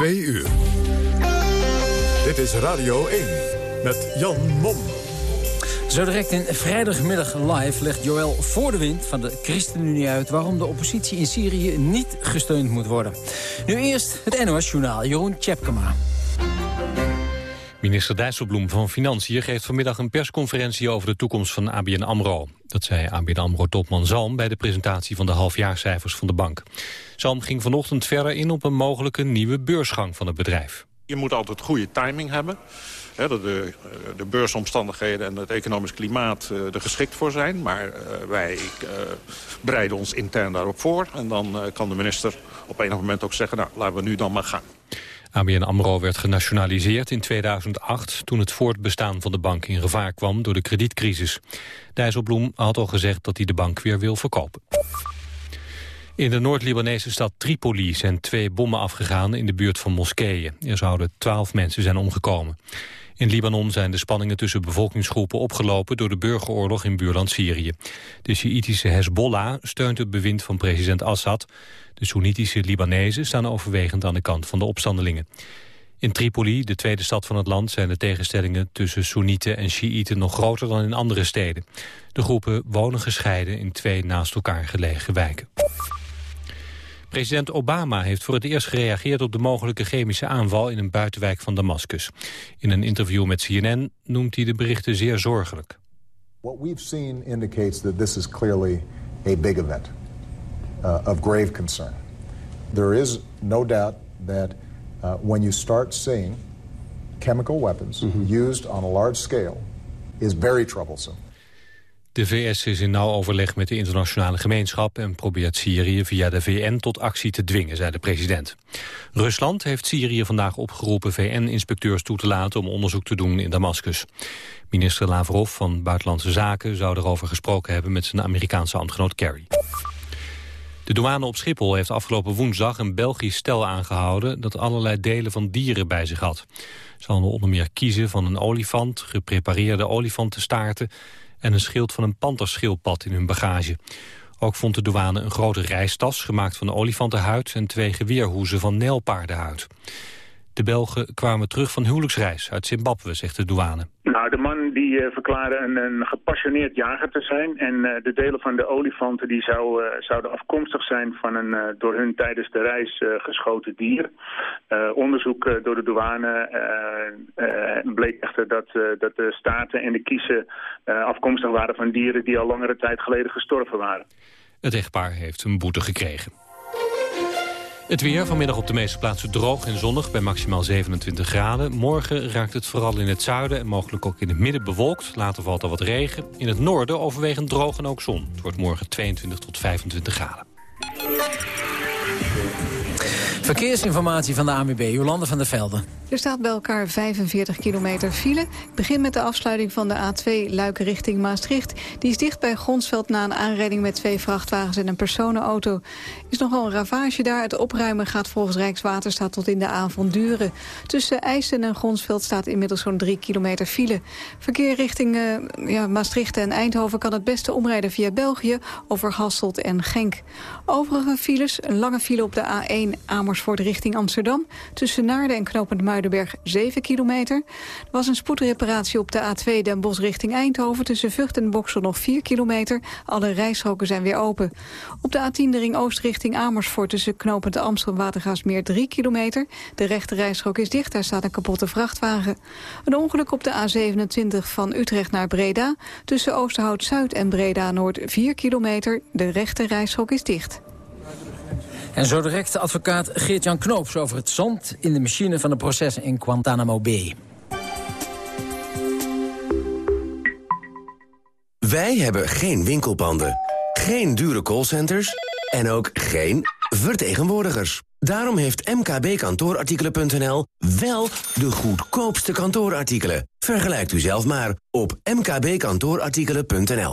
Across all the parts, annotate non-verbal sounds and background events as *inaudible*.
Twee uur. Dit is Radio 1 met Jan Mom. Zo direct in vrijdagmiddag live legt Joël voor de wind van de ChristenUnie uit... waarom de oppositie in Syrië niet gesteund moet worden. Nu eerst het NOS-journaal, Jeroen Tjepkema. Minister Dijsselbloem van Financiën geeft vanmiddag een persconferentie over de toekomst van ABN AMRO. Dat zei ABN AMRO-topman Zalm bij de presentatie van de halfjaarcijfers van de bank. Zalm ging vanochtend verder in op een mogelijke nieuwe beursgang van het bedrijf. Je moet altijd goede timing hebben. Hè, dat de, de beursomstandigheden en het economisch klimaat uh, er geschikt voor zijn. Maar uh, wij bereiden ons intern daarop voor. En dan kan de minister op enig moment ook zeggen... nou, laten we nu dan maar gaan. ABN AMRO werd genationaliseerd in 2008... toen het voortbestaan van de bank in gevaar kwam door de kredietcrisis. Dijsselbloem had al gezegd dat hij de bank weer wil verkopen. In de Noord-Libanese stad Tripoli zijn twee bommen afgegaan in de buurt van moskeeën. Er zouden twaalf mensen zijn omgekomen. In Libanon zijn de spanningen tussen bevolkingsgroepen opgelopen door de burgeroorlog in buurland Syrië. De Sjiitische Hezbollah steunt het bewind van president Assad. De Soenitische Libanezen staan overwegend aan de kant van de opstandelingen. In Tripoli, de tweede stad van het land, zijn de tegenstellingen tussen Soenieten en Sjiïten nog groter dan in andere steden. De groepen wonen gescheiden in twee naast elkaar gelegen wijken. President Obama heeft voor het eerst gereageerd op de mogelijke chemische aanval in een buitenwijk van Damascus. In een interview met CNN noemt hij de berichten zeer zorgelijk. What we've seen indicates that this is clearly a big event uh, of grave concern. There is no doubt that uh, when you start seeing chemical weapons mm -hmm. used on a large scale is very troublesome. De VS is in nauw overleg met de internationale gemeenschap... en probeert Syrië via de VN tot actie te dwingen, zei de president. Rusland heeft Syrië vandaag opgeroepen VN-inspecteurs toe te laten... om onderzoek te doen in Damascus. Minister Lavrov van Buitenlandse Zaken zou erover gesproken hebben... met zijn Amerikaanse ambtgenoot Kerry. De douane op Schiphol heeft afgelopen woensdag een Belgisch stel aangehouden... dat allerlei delen van dieren bij zich had. Ze hadden onder meer kiezen van een olifant, geprepareerde olifantenstaarten en een schild van een panterschildpad in hun bagage. Ook vond de douane een grote reistas gemaakt van olifantenhuid... en twee geweerhoezen van nijlpaardenhuid. De Belgen kwamen terug van huwelijksreis uit Zimbabwe, zegt de douane. Nou, de man die uh, verklaarde een, een, gepassioneerd jager te zijn. En uh, de delen van de olifanten die zou, uh, zouden afkomstig zijn van een door hun tijdens de reis geschoten dier. onderzoek door de douane bleek echter dat, dat de staarten en de kiezen afkomstig waren van dieren die al langere tijd geleden gestorven waren. Het echtpaar heeft een boete gekregen. Het weer vanmiddag op de meeste plaatsen droog en zonnig bij maximaal 27 graden. Morgen raakt het vooral in het zuiden en mogelijk ook in het midden bewolkt. Later valt er wat regen. In het noorden overwegend droog en ook zon. Het wordt morgen 22 tot 25 graden. Verkeersinformatie van de ANWB, Jolande van der Velden. Er staat bij elkaar 45 kilometer file. Ik begin met de afsluiting van de A2 Luik richting Maastricht. Die is dicht bij Gronsveld na een aanrijding met twee vrachtwagens en een personenauto. is nogal een ravage daar. Het opruimen gaat volgens Rijkswaterstaat tot in de avond duren. Tussen IJssen en Gronsveld staat inmiddels zo'n 3 kilometer file. Verkeer richting uh, ja, Maastricht en Eindhoven kan het beste omrijden via België... over Hasselt en Genk. Overige files, een lange file op de A1 Amersfoort richting Amsterdam... tussen Naarden en Knopend Muidenberg 7 kilometer. Er was een spoedreparatie op de A2 Den Bosch richting Eindhoven... tussen Vught en Boksel nog 4 kilometer. Alle rijstroken zijn weer open. Op de A10 de ring oost richting Amersfoort... tussen Knopend Amstel en Watergaasmeer 3 kilometer. De rechte rijstrook is dicht, daar staat een kapotte vrachtwagen. Een ongeluk op de A27 van Utrecht naar Breda... tussen Oosterhout-Zuid en Breda-Noord 4 kilometer. De rechte rijstrook is dicht. En zo direct advocaat Geert-Jan Knoops over het zand in de machine van de processen in Guantanamo Bay. Wij hebben geen winkelpanden, geen dure callcenters en ook geen vertegenwoordigers. Daarom heeft mkbkantoorartikelen.nl wel de goedkoopste kantoorartikelen. Vergelijkt u zelf maar op mkbkantoorartikelen.nl.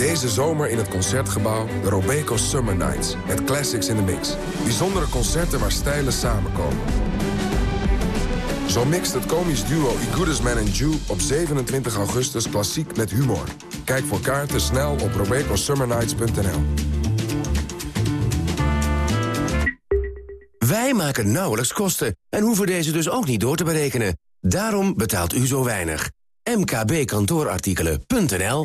Deze zomer in het Concertgebouw de Robeco Summer Nights. Met classics in the mix. Bijzondere concerten waar stijlen samenkomen. Zo mixt het komisch duo I Goodest Man and Jew op 27 augustus klassiek met humor. Kijk voor kaarten snel op robecosummernights.nl. Wij maken nauwelijks kosten en hoeven deze dus ook niet door te berekenen. Daarom betaalt u zo weinig. mkbkantoorartikelen.nl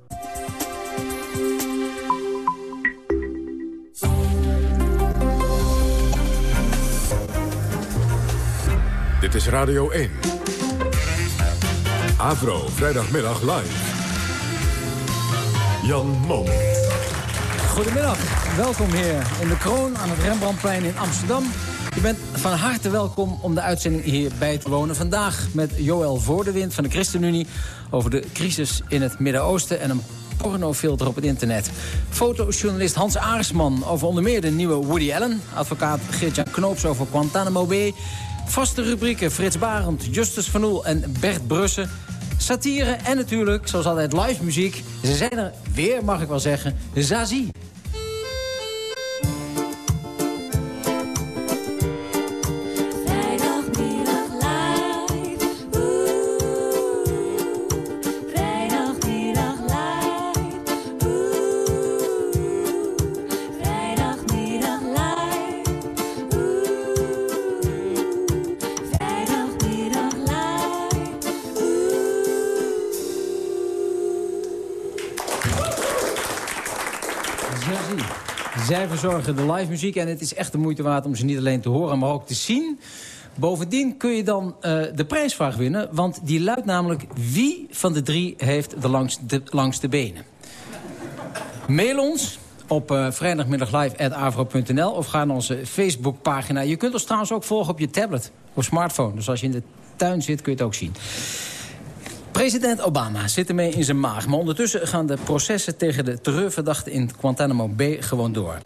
Dit is Radio 1. Avro, vrijdagmiddag live. Jan Mom. Goedemiddag, welkom hier in de Kroon aan het Rembrandtplein in Amsterdam. Je bent van harte welkom om de uitzending hier bij te wonen. Vandaag met Joël Voordewind van de ChristenUnie... over de crisis in het Midden-Oosten en een pornofilter op het internet. Fotojournalist Hans Aarsman over onder meer de nieuwe Woody Allen. Advocaat Geert-Jan Knoops over Guantanamo Bay. Vaste rubrieken Frits Barend, Justus Van Oel en Bert Brussen. Satire en natuurlijk, zoals altijd, live muziek. Ze zijn er weer, mag ik wel zeggen, Zazie. Zij verzorgen de live muziek en het is echt de moeite waard om ze niet alleen te horen, maar ook te zien. Bovendien kun je dan eh, de prijsvraag winnen, want die luidt namelijk... wie van de drie heeft de langste, benen? Mail ons op uh, vrijdagmiddaglive.avro.nl of ga naar onze Facebookpagina. Je kunt ons trouwens ook volgen op je tablet of smartphone. Dus als je in de tuin zit, kun je het ook zien. President Obama zit ermee in zijn maag. Maar ondertussen gaan de processen tegen de terreurverdachten in Guantanamo Bay gewoon door.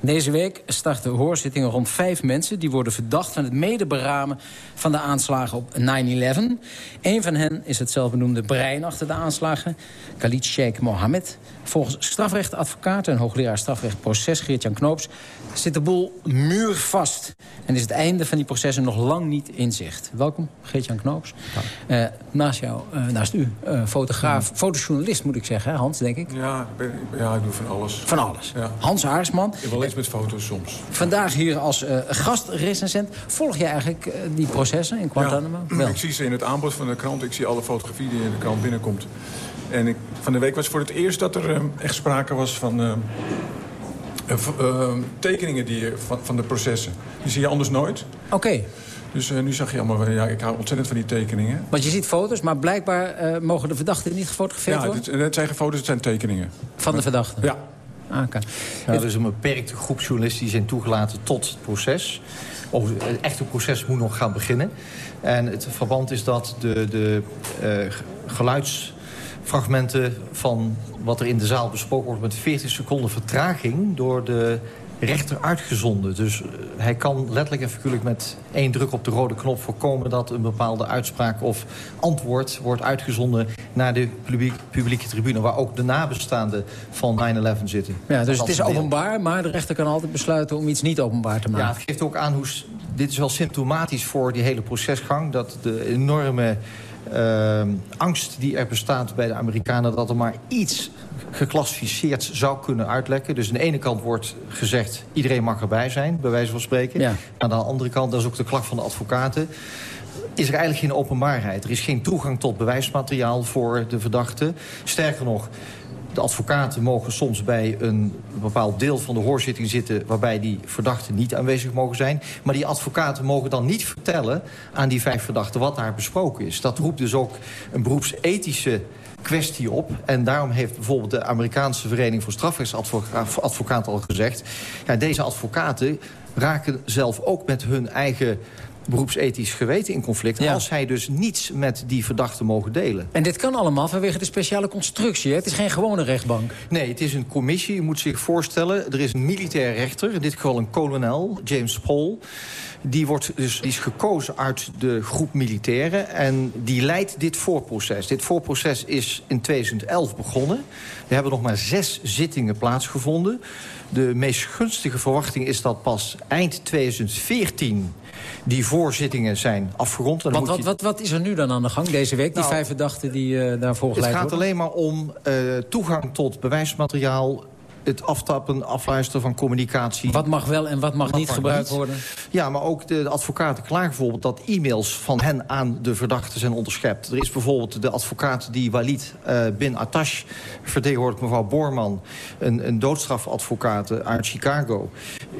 Deze week starten hoorzittingen rond vijf mensen... die worden verdacht van het medeberamen van de aanslagen op 9-11. Een van hen is het zelfbenoemde brein achter de aanslagen... Khalid Sheikh Mohammed. Volgens strafrechtadvocaat en hoogleraar strafrecht proces Geert-Jan Knoops... zit de boel muurvast. En is het einde van die processen nog lang niet in zicht. Welkom, Geert-Jan Knoops. Uh, naast jou, uh, naast u, uh, fotograaf, ja. fotojournalist moet ik zeggen, hè, Hans, denk ik. Ja, ben, ja, ik doe van alles. Van alles. Ja. Hans Aarsman. Ik wel eens met foto's soms. Vandaag hier als gastrecensent. Volg je eigenlijk die processen in Guantanamo? Ja, wel. ik zie ze in het aanbod van de krant. Ik zie alle fotografie die in de krant binnenkomt. En ik, van de week was voor het eerst dat er echt sprake was van... Uh, tekeningen die, van, van de processen. Die zie je anders nooit. Oké. Okay. Dus uh, nu zag je allemaal... Ja, ik hou ontzettend van die tekeningen. Want je ziet foto's, maar blijkbaar mogen de verdachten niet gefotografeerd ja, worden? Ja, het zijn geen foto's, het zijn tekeningen. Van de verdachten? Ja. Ah, okay. ja, er is een beperkte groep journalisten die zijn toegelaten tot het proces. Of het echte proces moet nog gaan beginnen. En het verband is dat de, de geluids fragmenten van wat er in de zaal besproken wordt... met 40 seconden vertraging door de rechter uitgezonden. Dus uh, hij kan letterlijk en figuurlijk met één druk op de rode knop voorkomen... dat een bepaalde uitspraak of antwoord wordt uitgezonden naar de publiek, publieke tribune... waar ook de nabestaanden van 9-11 zitten. Ja, dus het is openbaar, maar de rechter kan altijd besluiten om iets niet openbaar te maken. Ja, het geeft ook aan hoe dit is wel symptomatisch voor die hele procesgang... dat de enorme eh, angst die er bestaat bij de Amerikanen... dat er maar iets geclassificeerd zou kunnen uitlekken. Dus aan de ene kant wordt gezegd... iedereen mag erbij zijn, bij wijze van spreken. Aan de andere kant, dat is ook de klacht van de advocaten is er eigenlijk geen openbaarheid. Er is geen toegang tot bewijsmateriaal voor de verdachte. Sterker nog, de advocaten mogen soms bij een bepaald deel van de hoorzitting zitten... waarbij die verdachten niet aanwezig mogen zijn. Maar die advocaten mogen dan niet vertellen aan die vijf verdachten... wat daar besproken is. Dat roept dus ook een beroepsethische kwestie op. En daarom heeft bijvoorbeeld de Amerikaanse Vereniging voor Strafrechtsadvocaten al gezegd... Ja, deze advocaten raken zelf ook met hun eigen beroepsethisch geweten in conflict... als zij dus niets met die verdachten mogen delen. En dit kan allemaal vanwege de speciale constructie. Hè? Het is geen gewone rechtbank. Nee, het is een commissie. Je moet zich voorstellen, er is een militair rechter... in dit geval een kolonel, James Paul... Die, wordt dus, die is gekozen uit de groep militairen en die leidt dit voorproces. Dit voorproces is in 2011 begonnen. Er hebben nog maar zes zittingen plaatsgevonden. De meest gunstige verwachting is dat pas eind 2014 die voorzittingen zijn afgerond. Want wat, je- wat, wat is er nu dan aan de gang deze week? Die Nou, vijf verdachten die eh, daarvoor Het geleid gaat worden? alleen maar om eh, toegang tot bewijsmateriaal... het aftappen, afluisteren van communicatie. Wat mag wel en wat mag niet gebruikt worden? Ja, maar ook de, de advocaten klagen bijvoorbeeld dat e-mails van hen aan de verdachten zijn onderschept. Er is bijvoorbeeld de advocaat die Walid eh, bin Attash vertegenwoordigt, mevrouw Boorman, een, een doodstrafadvocaat uit Chicago.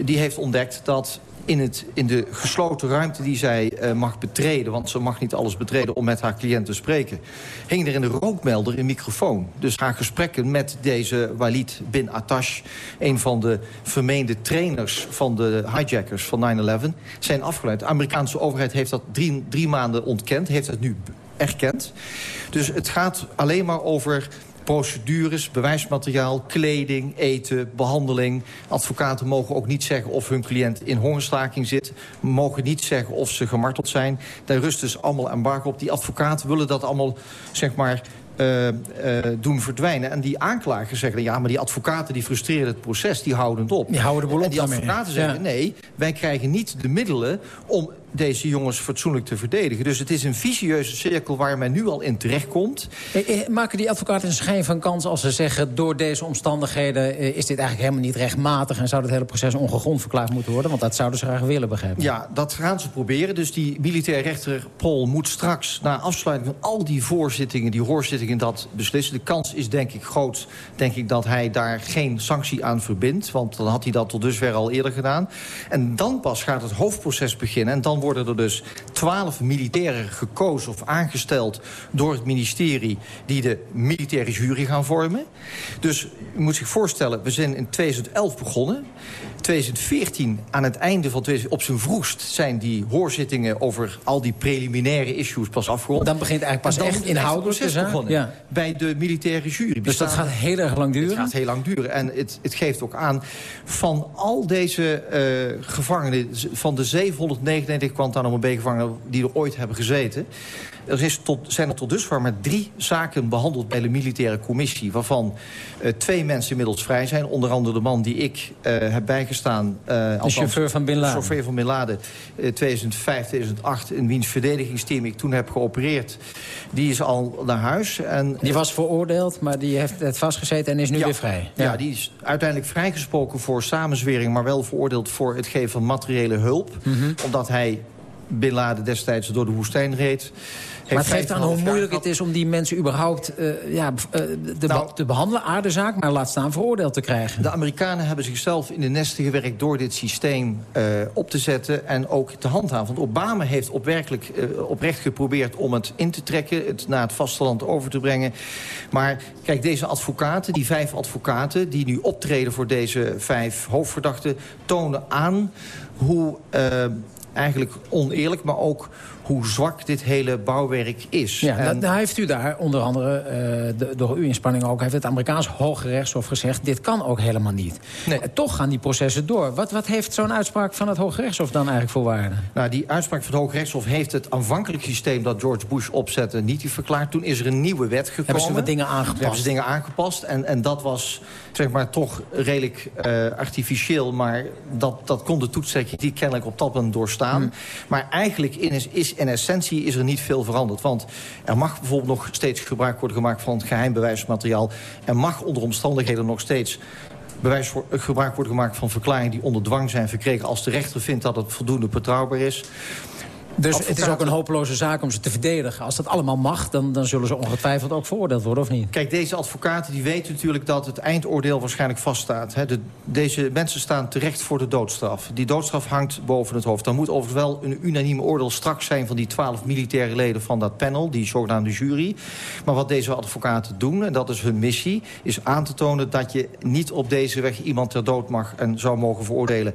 Die heeft ontdekt dat in, het, in de gesloten ruimte die zij eh, mag betreden... want ze mag niet alles betreden om met haar cliënt te spreken... hing er in de rookmelder een microfoon. Dus haar gesprekken met deze Walid bin Attash... een van de vermeende trainers van de hijackers van 9-11... zijn afgeleid. De Amerikaanse overheid heeft dat drie, drie maanden ontkend... heeft het nu erkend. Dus het gaat alleen maar over procedures, bewijsmateriaal, kleding, eten, behandeling. Advocaten mogen ook niet zeggen of hun cliënt in hongerstaking zit. Mogen niet zeggen of ze gemarteld zijn. Daar rust dus allemaal embargo op. Die advocaten willen dat allemaal, zeg maar... eh, eh, doen verdwijnen. En die aanklagers zeggen... ja, maar die advocaten die frustreren het proces, die houden het op. Die houden de boel op En die advocaten zeggen... Ja. nee, wij krijgen niet de middelen om deze jongens fatsoenlijk te verdedigen. Dus het is een vicieuze cirkel waar men nu al in terechtkomt. Eh, eh, Maken die advocaten een schijn van kans als ze zeggen... door deze omstandigheden eh, is dit eigenlijk helemaal niet rechtmatig... en zou het hele proces ongegrond verklaard moeten worden? Want dat zouden ze graag willen, begrijpen. Ja, dat gaan ze proberen. Dus die militair rechter Pol moet straks... na afsluiting van al die voorzittingen, die hoorzittingen... dat beslissen. De kans is denk ik groot denk ik, dat hij daar geen sanctie aan verbindt. Want dan had hij dat tot dusver al eerder gedaan. En dan pas gaat het hoofdproces beginnen. En dan worden er dus twaalf militairen gekozen of aangesteld... door het ministerie die de militaire jury gaan vormen. Dus u moet zich voorstellen, we zijn in 2011 begonnen... 2014, aan het einde van 2000, op zijn vroegst... zijn die hoorzittingen over al die preliminaire issues pas afgerond. Dan begint eigenlijk pas echt het inhoudelijk proces de zaak, begonnen. ja. Bij de militaire jury. Dus dat gaat heel erg lang duren? Het gaat heel lang duren. En het, het geeft ook aan, van al deze eh, gevangenen... van de 799 Guantanamo Bay-gevangenen die er ooit hebben gezeten... Er is tot, zijn er tot dusver maar drie zaken behandeld bij de militaire commissie... waarvan eh, twee mensen inmiddels vrij zijn. Onder andere de man die ik eh, heb bijgestaan. eh, althans, chauffeur van Bin Laden. De chauffeur van Bin Laden. eh, 2005, 2008, in wiens verdedigingsteam ik toen heb geopereerd. Die is al naar huis. En, Die was veroordeeld, maar die heeft het vastgezeten en is nu ja, weer vrij. Ja. die is uiteindelijk vrijgesproken voor samenzwering... maar wel veroordeeld voor het geven van materiële hulp. Mhm. Omdat hij Bin Laden destijds door de woestijn reed. Maar het geeft aan hoe 5,5 jaar moeilijk het is om die mensen überhaupt eh, ja, eh, de, Nou- te behandelen. Aardezaak, maar laat staan veroordeeld te krijgen. De Amerikanen hebben zichzelf in de nesten gewerkt door dit systeem eh, op te zetten en ook te handhaven. Want Obama heeft opwerkelijk, eh, oprecht geprobeerd om het in te trekken, het naar het vasteland over te brengen. Maar kijk, deze advocaten, die vijf advocaten die nu optreden voor deze vijf hoofdverdachten, tonen aan hoe eh, eigenlijk oneerlijk, maar ook hoe zwak dit hele bouwwerk is. Ja, En- nou, nou heeft u daar onder andere, eh, de- door uw inspanning ook... heeft het Amerikaans Hoge Rechtshof gezegd... dit kan ook helemaal niet. En toch gaan die processen door. Wat, wat heeft zo'n uitspraak van het Hoge Rechtshof dan eigenlijk voor waarde? Nou, die uitspraak van het Hoge Rechtshof heeft het aanvankelijk systeem... dat George Bush opzette niet verklaard. Toen is er een nieuwe wet gekomen. Hebben ze wat dingen aangepast? Hebben ze dingen aangepast. En, en dat was zeg maar, toch redelijk eh, artificieel. Maar dat, dat kon de toetstrekking die kennelijk op dat moment doorstaan. Hmm. Maar eigenlijk in, is, in essentie is er niet veel veranderd. Want er mag bijvoorbeeld nog steeds gebruik worden gemaakt... van geheim bewijsmateriaal. Er mag onder omstandigheden nog steeds bewijs eh, gebruik wordt gemaakt van verklaringen die onder dwang zijn verkregen... als de rechter vindt dat het voldoende betrouwbaar is. Dus het is ook een hopeloze zaak om ze te verdedigen. Als dat allemaal mag, dan, dan zullen ze ongetwijfeld ook veroordeeld worden, of niet? Kijk, deze advocaten die weten natuurlijk dat het eindoordeel waarschijnlijk vaststaat. Hè. De, deze mensen staan terecht voor de doodstraf. Die doodstraf hangt boven het hoofd. Dan moet overigens wel een unaniem oordeel straks zijn... van die twaalf militaire leden van dat panel, die zogenaamde jury. Maar wat deze advocaten doen, en dat is hun missie... is aan te tonen dat je niet op deze weg iemand ter dood mag... en zou mogen veroordelen.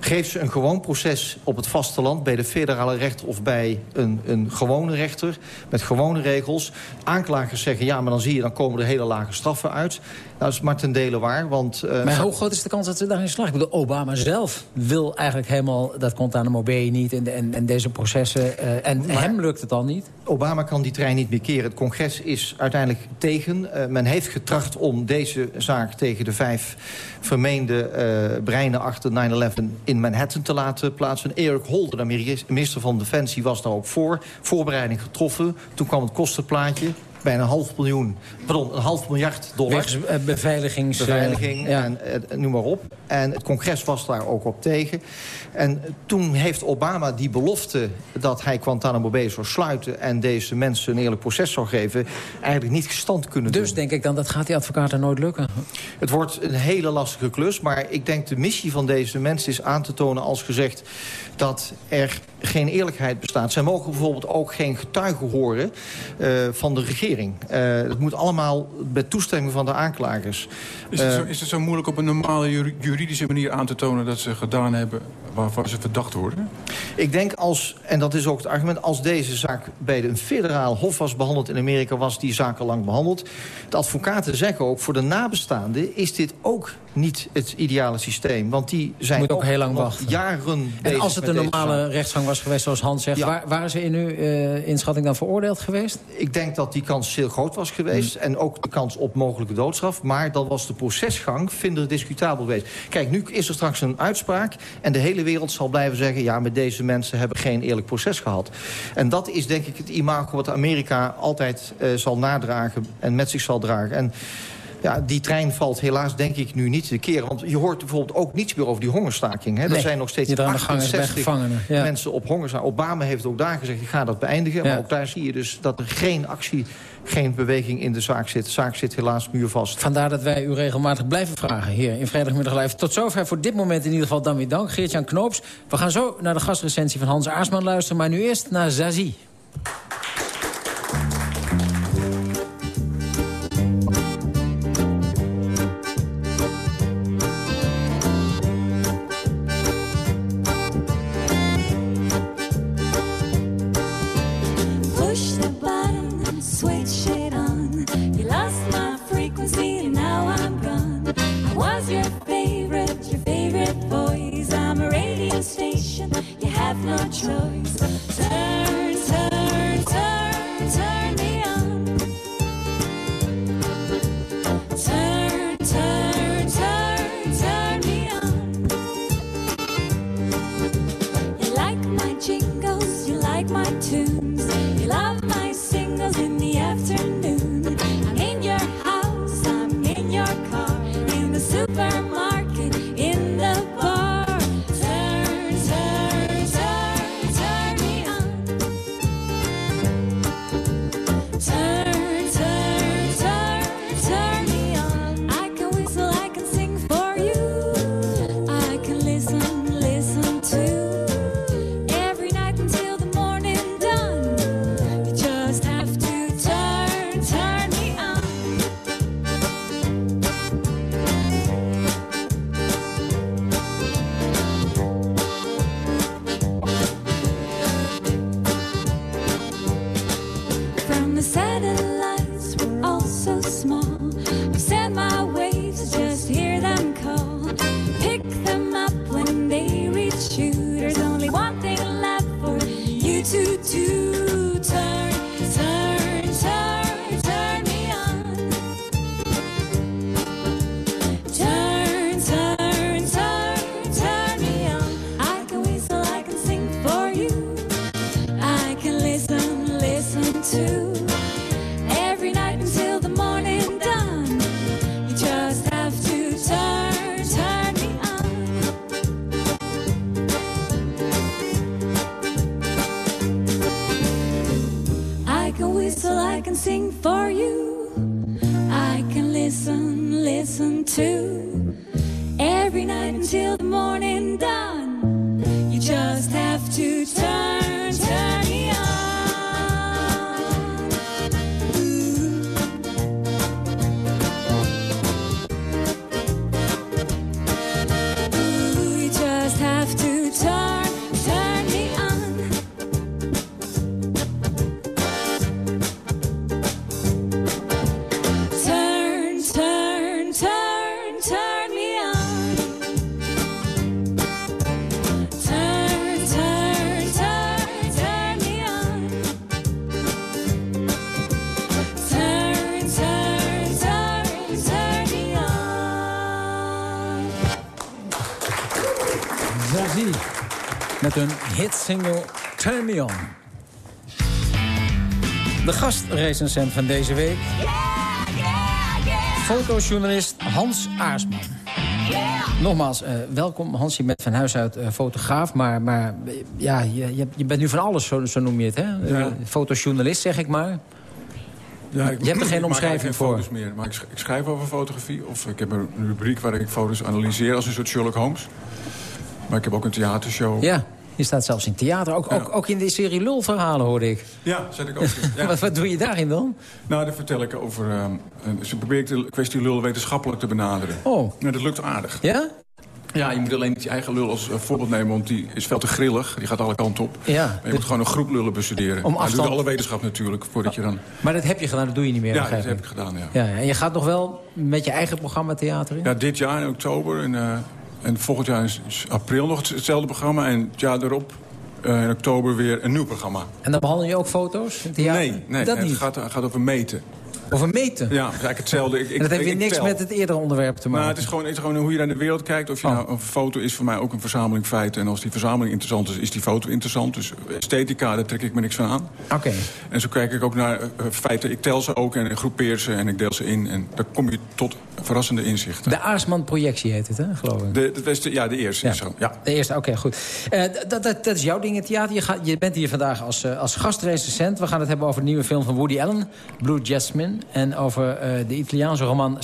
Geef ze een gewoon proces op het vasteland... bij de federale rechter of bij een, een gewone rechter... met gewone regels. Aanklagers zeggen, ja, maar dan zie je... dan komen er hele lage straffen uit. Nou, dat is maar ten dele waar, want... eh, Maar hoe groot is de kans dat ze daarin slagen? Ik bedoel, Obama zelf wil eigenlijk helemaal dat Guantanamo Bay niet... en, en, en deze processen, eh, en hem lukt het al niet. Obama kan die trein niet meer keren. Het congres is uiteindelijk tegen. Eh, men heeft getracht om deze zaak tegen de vijf vermeende breinen achter 9-11 in Manhattan te laten plaatsen. Eric Holder, de minister van Defensie, was daar ook voor. Voorbereiding getroffen. Toen kwam het kostenplaatje. Bijna een half miljoen, pardon, een half miljard dollar. Wegens eh, beveiligings... eh, Beveiliging ja. en eh, noem maar op. En het congres was daar ook op tegen. En toen heeft Obama die belofte dat hij Guantanamo Bay zou sluiten... en deze mensen een eerlijk proces zou geven... eigenlijk niet gestand kunnen doen. Dus denk ik dan, dat gaat die advocaten nooit lukken. Het wordt een hele lastige klus. Maar ik denk de missie van deze mensen is aan te tonen als gezegd... dat er geen eerlijkheid bestaat. Zij mogen bijvoorbeeld ook geen getuigen horen eh, van de regering. Eh het moet allemaal met toestemming van de aanklagers. Is het, Eh, zo, is het zo moeilijk op een normale juri- juridische manier aan te tonen... dat ze gedaan hebben waarvan ze verdacht worden? Ik denk als, en dat is ook het argument... als deze zaak bij een federaal hof was behandeld in Amerika... was die zaak al lang behandeld. De advocaten zeggen ook, voor de nabestaanden... is dit ook niet het ideale systeem. Want die zijn Moet ook heel lang wachten. jaren En als het een normale rechtsgang was geweest, zoals Hans zegt... Ja. Waar, waren ze in uw eh, inschatting dan veroordeeld geweest? Ik denk dat die kans heel groot was geweest. Hmm. En ook de kans op mogelijke doodstraf. Maar dan was de procesgang vinder discutabel geweest. Kijk, nu is er straks een uitspraak. En de hele wereld zal blijven zeggen... ja, maar deze mensen hebben geen eerlijk proces gehad. En dat is denk ik het imago wat Amerika altijd eh, zal nadragen... en met zich zal dragen. En ja, die trein valt helaas denk ik nu niet te keren. Want je hoort bijvoorbeeld ook niets meer over die hongerstaking. Hè. Er Nee, zijn nog steeds die er aan de gang is bij 68 gevangenen, ja. mensen op hongerstaking. Obama heeft ook daar gezegd, ik ga dat beëindigen. Ja. Maar ook daar zie je dus dat er geen actie, geen beweging in de zaak zit. De zaak zit helaas muurvast. Vandaar dat wij u regelmatig blijven vragen hier in Vrijdagmiddag Live. Tot zover voor dit moment in ieder geval dan weer dank. Geert-Jan Knoops. We gaan zo naar de gastrecensie van Hans Aarsman luisteren. Maar nu eerst naar Zazie. Zazie. Met hun hitsingle Turn Me On. De gastrecensent van deze week. Fotojournalist Hans Aarsman. Nogmaals, eh, welkom Hans. Je bent van huis uit eh, fotograaf. Maar, maar ja, je, je, bent nu van alles, zo, zo noem je het. Hè? Ja. Eh, fotojournalist, zeg ik maar. Ja, ik, Je hebt er geen *clears throat* ik maak omschrijving geen voor. foto's meer. Maar ik, ik schrijf over fotografie. Of ik heb een rubriek waar ik foto's analyseer als een soort Sherlock Holmes. Maar ik heb ook een theatershow. Ja, je staat zelfs in theater. Ook, ook, ook in de serie Lulverhalen, hoorde ik. Ja, zet ik ook. *laughs* Ja. wat, wat doe je daarin dan? Nou, daar vertel ik over... ehm, eh, ze probeer ik de kwestie lul wetenschappelijk te benaderen. Oh. Nou, dat lukt aardig. Ja? Ja, je moet alleen niet je eigen lul als eh, voorbeeld nemen... want die is veel te grillig. Die gaat alle kanten op. Ja, Maar je moet gewoon een groep lullen bestuderen. Om afstand- doe alle wetenschap natuurlijk, voordat je dan... Maar dat heb je gedaan, dat doe je niet meer. Ja, dat heb ik gedaan, ja. Ja, ja, en je gaat nog wel met je eigen programma theater in? Ja, dit jaar in oktober. En, eh, en volgend jaar is, april nog het- hetzelfde programma. En het jaar erop, eh, in oktober, weer een nieuw programma. En dan behandel je ook foto's? Nee, nee, dat nee, niet. het gaat, gaat over meten. Over meten? Ja, eigenlijk hetzelfde. Ik, ik, en dat heeft weer ik niks tel. met het eerdere onderwerp te maken. Nou, het is gewoon, het is gewoon hoe je naar de wereld kijkt. Of je Oh. nou, een foto is voor mij ook een verzameling feiten. En als die verzameling interessant is, is die foto interessant. Dus esthetica, daar trek ik me niks van aan. Oké. En zo kijk ik ook naar eh, feiten. Ik tel ze ook en ik groepeer ze en ik deel ze in. En dan kom je tot verrassende inzichten. De Aarsman-projectie heet het, hè, geloof ik. De, de, ja, de eerste zo. Ja. De eerste, oké, goed. Eh, dat, dat, dat is jouw ding in het theater. Je, gaat, je bent hier vandaag als, eh, als gastrecensent. We gaan het hebben over de nieuwe film van Woody Allen, Blue Jasmine. En over eh, de Italiaanse roman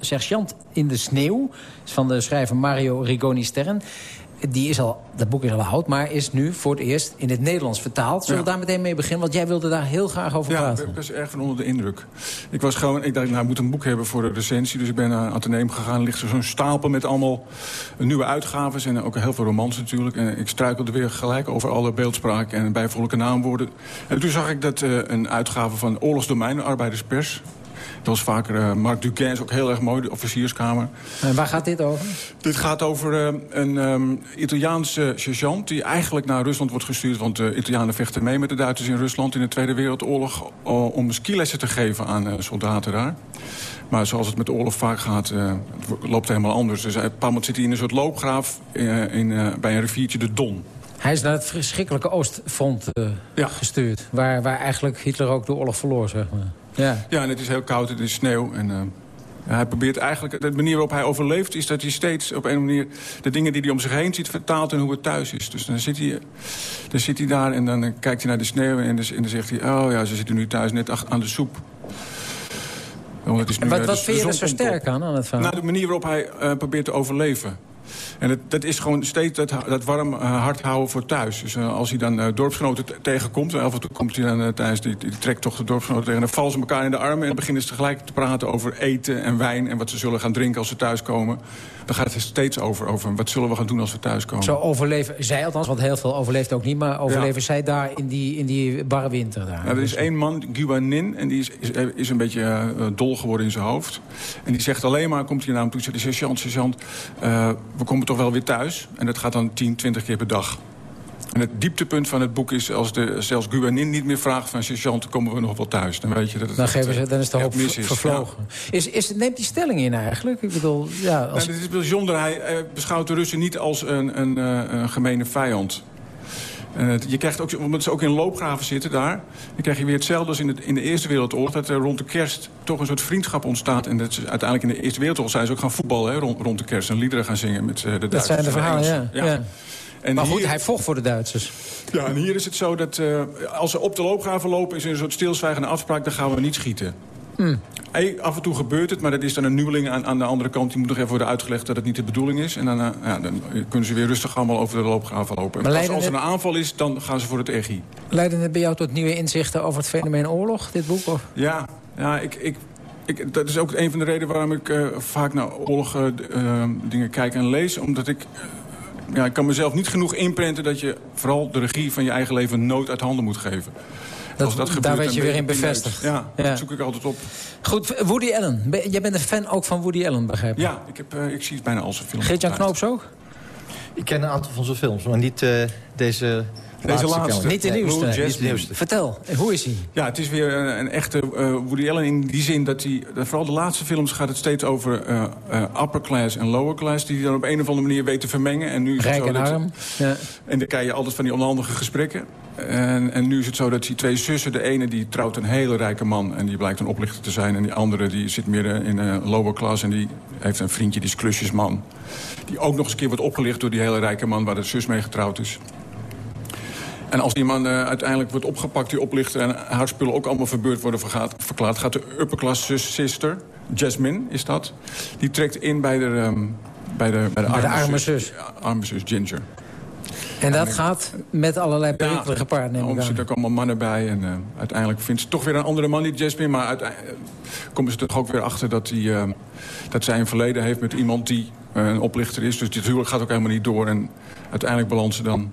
Sergeant, in de Sneeuw. van de schrijver Mario Rigoni Stern. Die is al, dat boek is al oud, maar is nu voor het eerst in het Nederlands vertaald. Zullen we daar meteen mee beginnen? Want jij wilde daar heel graag over Ja, praten. ik was erg van onder de indruk. Ik was gewoon, ik dacht, nou, ik moet een boek hebben voor de recensie. Dus ik ben naar Atheneum gegaan. Er ligt er zo'n stapel met allemaal nieuwe uitgaves. En ook heel veel romans natuurlijk. En ik struikelde weer gelijk over alle beeldspraak en bijvoeglijke naamwoorden. En toen zag ik dat eh, een uitgave van Oorlogsdomein, Arbeiderspers... Dat was vaker eh, Marc Duquesne, is ook heel erg mooi, de officierskamer. En waar gaat dit over? Dit gaat over eh, een ehm, Italiaanse sergeant die eigenlijk naar Rusland wordt gestuurd. Want de Italianen vechten mee met de Duitsers in Rusland in de Tweede Wereldoorlog. eh, om skilessen te geven aan eh, soldaten daar. Maar zoals het met de oorlog vaak gaat, eh, het loopt het helemaal anders. Dus op een moment zit hij in een soort loopgraaf eh, in, eh, bij een riviertje de Don. Hij is naar het verschrikkelijke Oostfront eh, gestuurd. Waar, waar eigenlijk Hitler ook de oorlog verloor, zeg maar. Ja. Ja, en het is heel koud, het is sneeuw. En, eh, hij probeert eigenlijk, de manier waarop hij overleeft... is dat hij steeds op een manier de dingen die hij om zich heen ziet... vertaalt in hoe het thuis is. Dus dan zit hij, dan zit hij daar en dan eh, kijkt hij naar de sneeuw... en dan, en dan zegt hij, oh ja, ze zitten nu thuis net aan de soep. Want het is nu, En wat, eh, wat de- vind je er zo op. sterk aan, aan het verhaal? Nou, de manier waarop hij probeert te overleven. En het, dat is gewoon steeds dat, dat warm eh, hart houden voor thuis. Dus eh, als hij dan eh, dorpsgenoten tegenkomt... en af en toe komt hij dan tijdens die, die trektocht de dorpsgenoten tegen... dan vallen ze elkaar in de armen en beginnen ze tegelijk te praten over eten en wijn... en wat ze zullen gaan drinken als ze thuiskomen. Dan gaat het steeds over, over wat zullen we gaan doen als we thuiskomen. Zo overleven zij althans, want heel veel overleeft ook niet... maar overleven zij daar in die, in die barre winter daar? Nou, er is één man, Guanin, en die is, is, is een beetje dol geworden in zijn hoofd. En die zegt alleen maar, komt hij naar hem toe, zegt hij, sergeant, sergeant, we komen toch wel weer thuis. En dat gaat dan 10, 20 keer per dag. En het dieptepunt van het boek is als de, zelfs Guanin niet meer vraagt van sergeant, komen we nog wel thuis. Dan weet je dat het Dan, geven ze, dan is de hoop mis is. vervlogen. Is, is, neemt die stelling in eigenlijk? Ik bedoel, ja, als... Nou, dit is bijzonder. Hij beschouwt de Russen niet als een, een, eh, een gemene vijand. Het- je krijgt ook, omdat ze ook in loopgraven zitten daar... dan krijg je weer hetzelfde als in, het, in de Eerste Wereldoorlog... dat er rond de kerst toch een soort vriendschap ontstaat. En dat ze, uiteindelijk in de Eerste Wereldoorlog zijn ze ook gaan voetballen... Hè, rond, rond de kerst en liederen gaan zingen met eh, de Duitsers. dat zijn de en verhalen, ja. Ja. En maar goed, hier- hij vocht voor de Duitsers. Ja, en hier is het zo dat eh, als ze op de loopgraven lopen... is er een soort stilzwijgende afspraak, dan gaan we niet schieten. Af en toe gebeurt het, maar dat is dan een nieuweling aan, aan de andere kant. Die moet nog even worden uitgelegd dat het niet de bedoeling is. En dan, eh, ja, dan kunnen ze weer rustig allemaal over de loopgraven lopen. Maar als, leiden als er een aanval is, dan gaan ze voor het EGI. Leidde het bij jou tot nieuwe inzichten over het fenomeen oorlog, dit boek? Of? Ja, ja ik, ik, ik, dat is ook een van de redenen waarom ik eh, vaak naar oorlog eh, dingen kijk en lees. Omdat ik... ja, ik kan mezelf niet genoeg inprenten dat je vooral de regie van je eigen leven nooit uit handen moet geven. Dat- Als dat gebeurt, daar werd je weer in bevestigd. Ja, Ja. dat zoek ik altijd op. Goed, Woody Allen. Ben- Jij bent een fan ook van Woody Allen, begrijp ik? Ja, ik, heb, eh, ik zie bijna al zijn films. Geert-Jan. Knoops ook? Ik ken een aantal van zijn films, maar niet eh, deze laatste. laatste. Niet de Nee, nieuwste. niet de Jasmine. nieuwste. Vertel, hoe is hij? Ja, het is weer een, een echte eh, Woody Allen in die zin dat hij... dat vooral de laatste films gaat het steeds over eh, eh, upper class en lower class... die hij dan op een of andere manier weet te vermengen. En nu is het Rijk zo en arm. Ja. En dan krijg je altijd van die onhandige gesprekken. En, en nu is het zo dat die twee zussen... de ene die trouwt een hele rijke man en die blijkt een oplichter te zijn... en die andere die zit meer eh, in een lower class en die heeft een vriendje, die is klusjesman. Die ook nog eens een keer wordt opgelicht door die hele rijke man... waar de zus mee getrouwd is. En als die man eh, uiteindelijk wordt opgepakt, die oplichter... en haar spullen ook allemaal verbeurd worden vergaat, verklaard... gaat de upperclass zus, sister, Jasmine is dat... die trekt in bij de, ehm, bij de, bij de, Bij de arme, zus. zus. Ja, arme zus Ginger. En dat gaat met allerlei perikelen gepaard, neem Er ik zitten ook allemaal mannen bij. En eh, uiteindelijk vindt ze toch weer een andere man, die Jasmine. Maar uiteindelijk komen ze er toch ook weer achter dat, die, eh, dat zij een verleden heeft met iemand die eh, een oplichter is. Dus dit huwelijk gaat ook helemaal niet door. En uiteindelijk belandt ze dan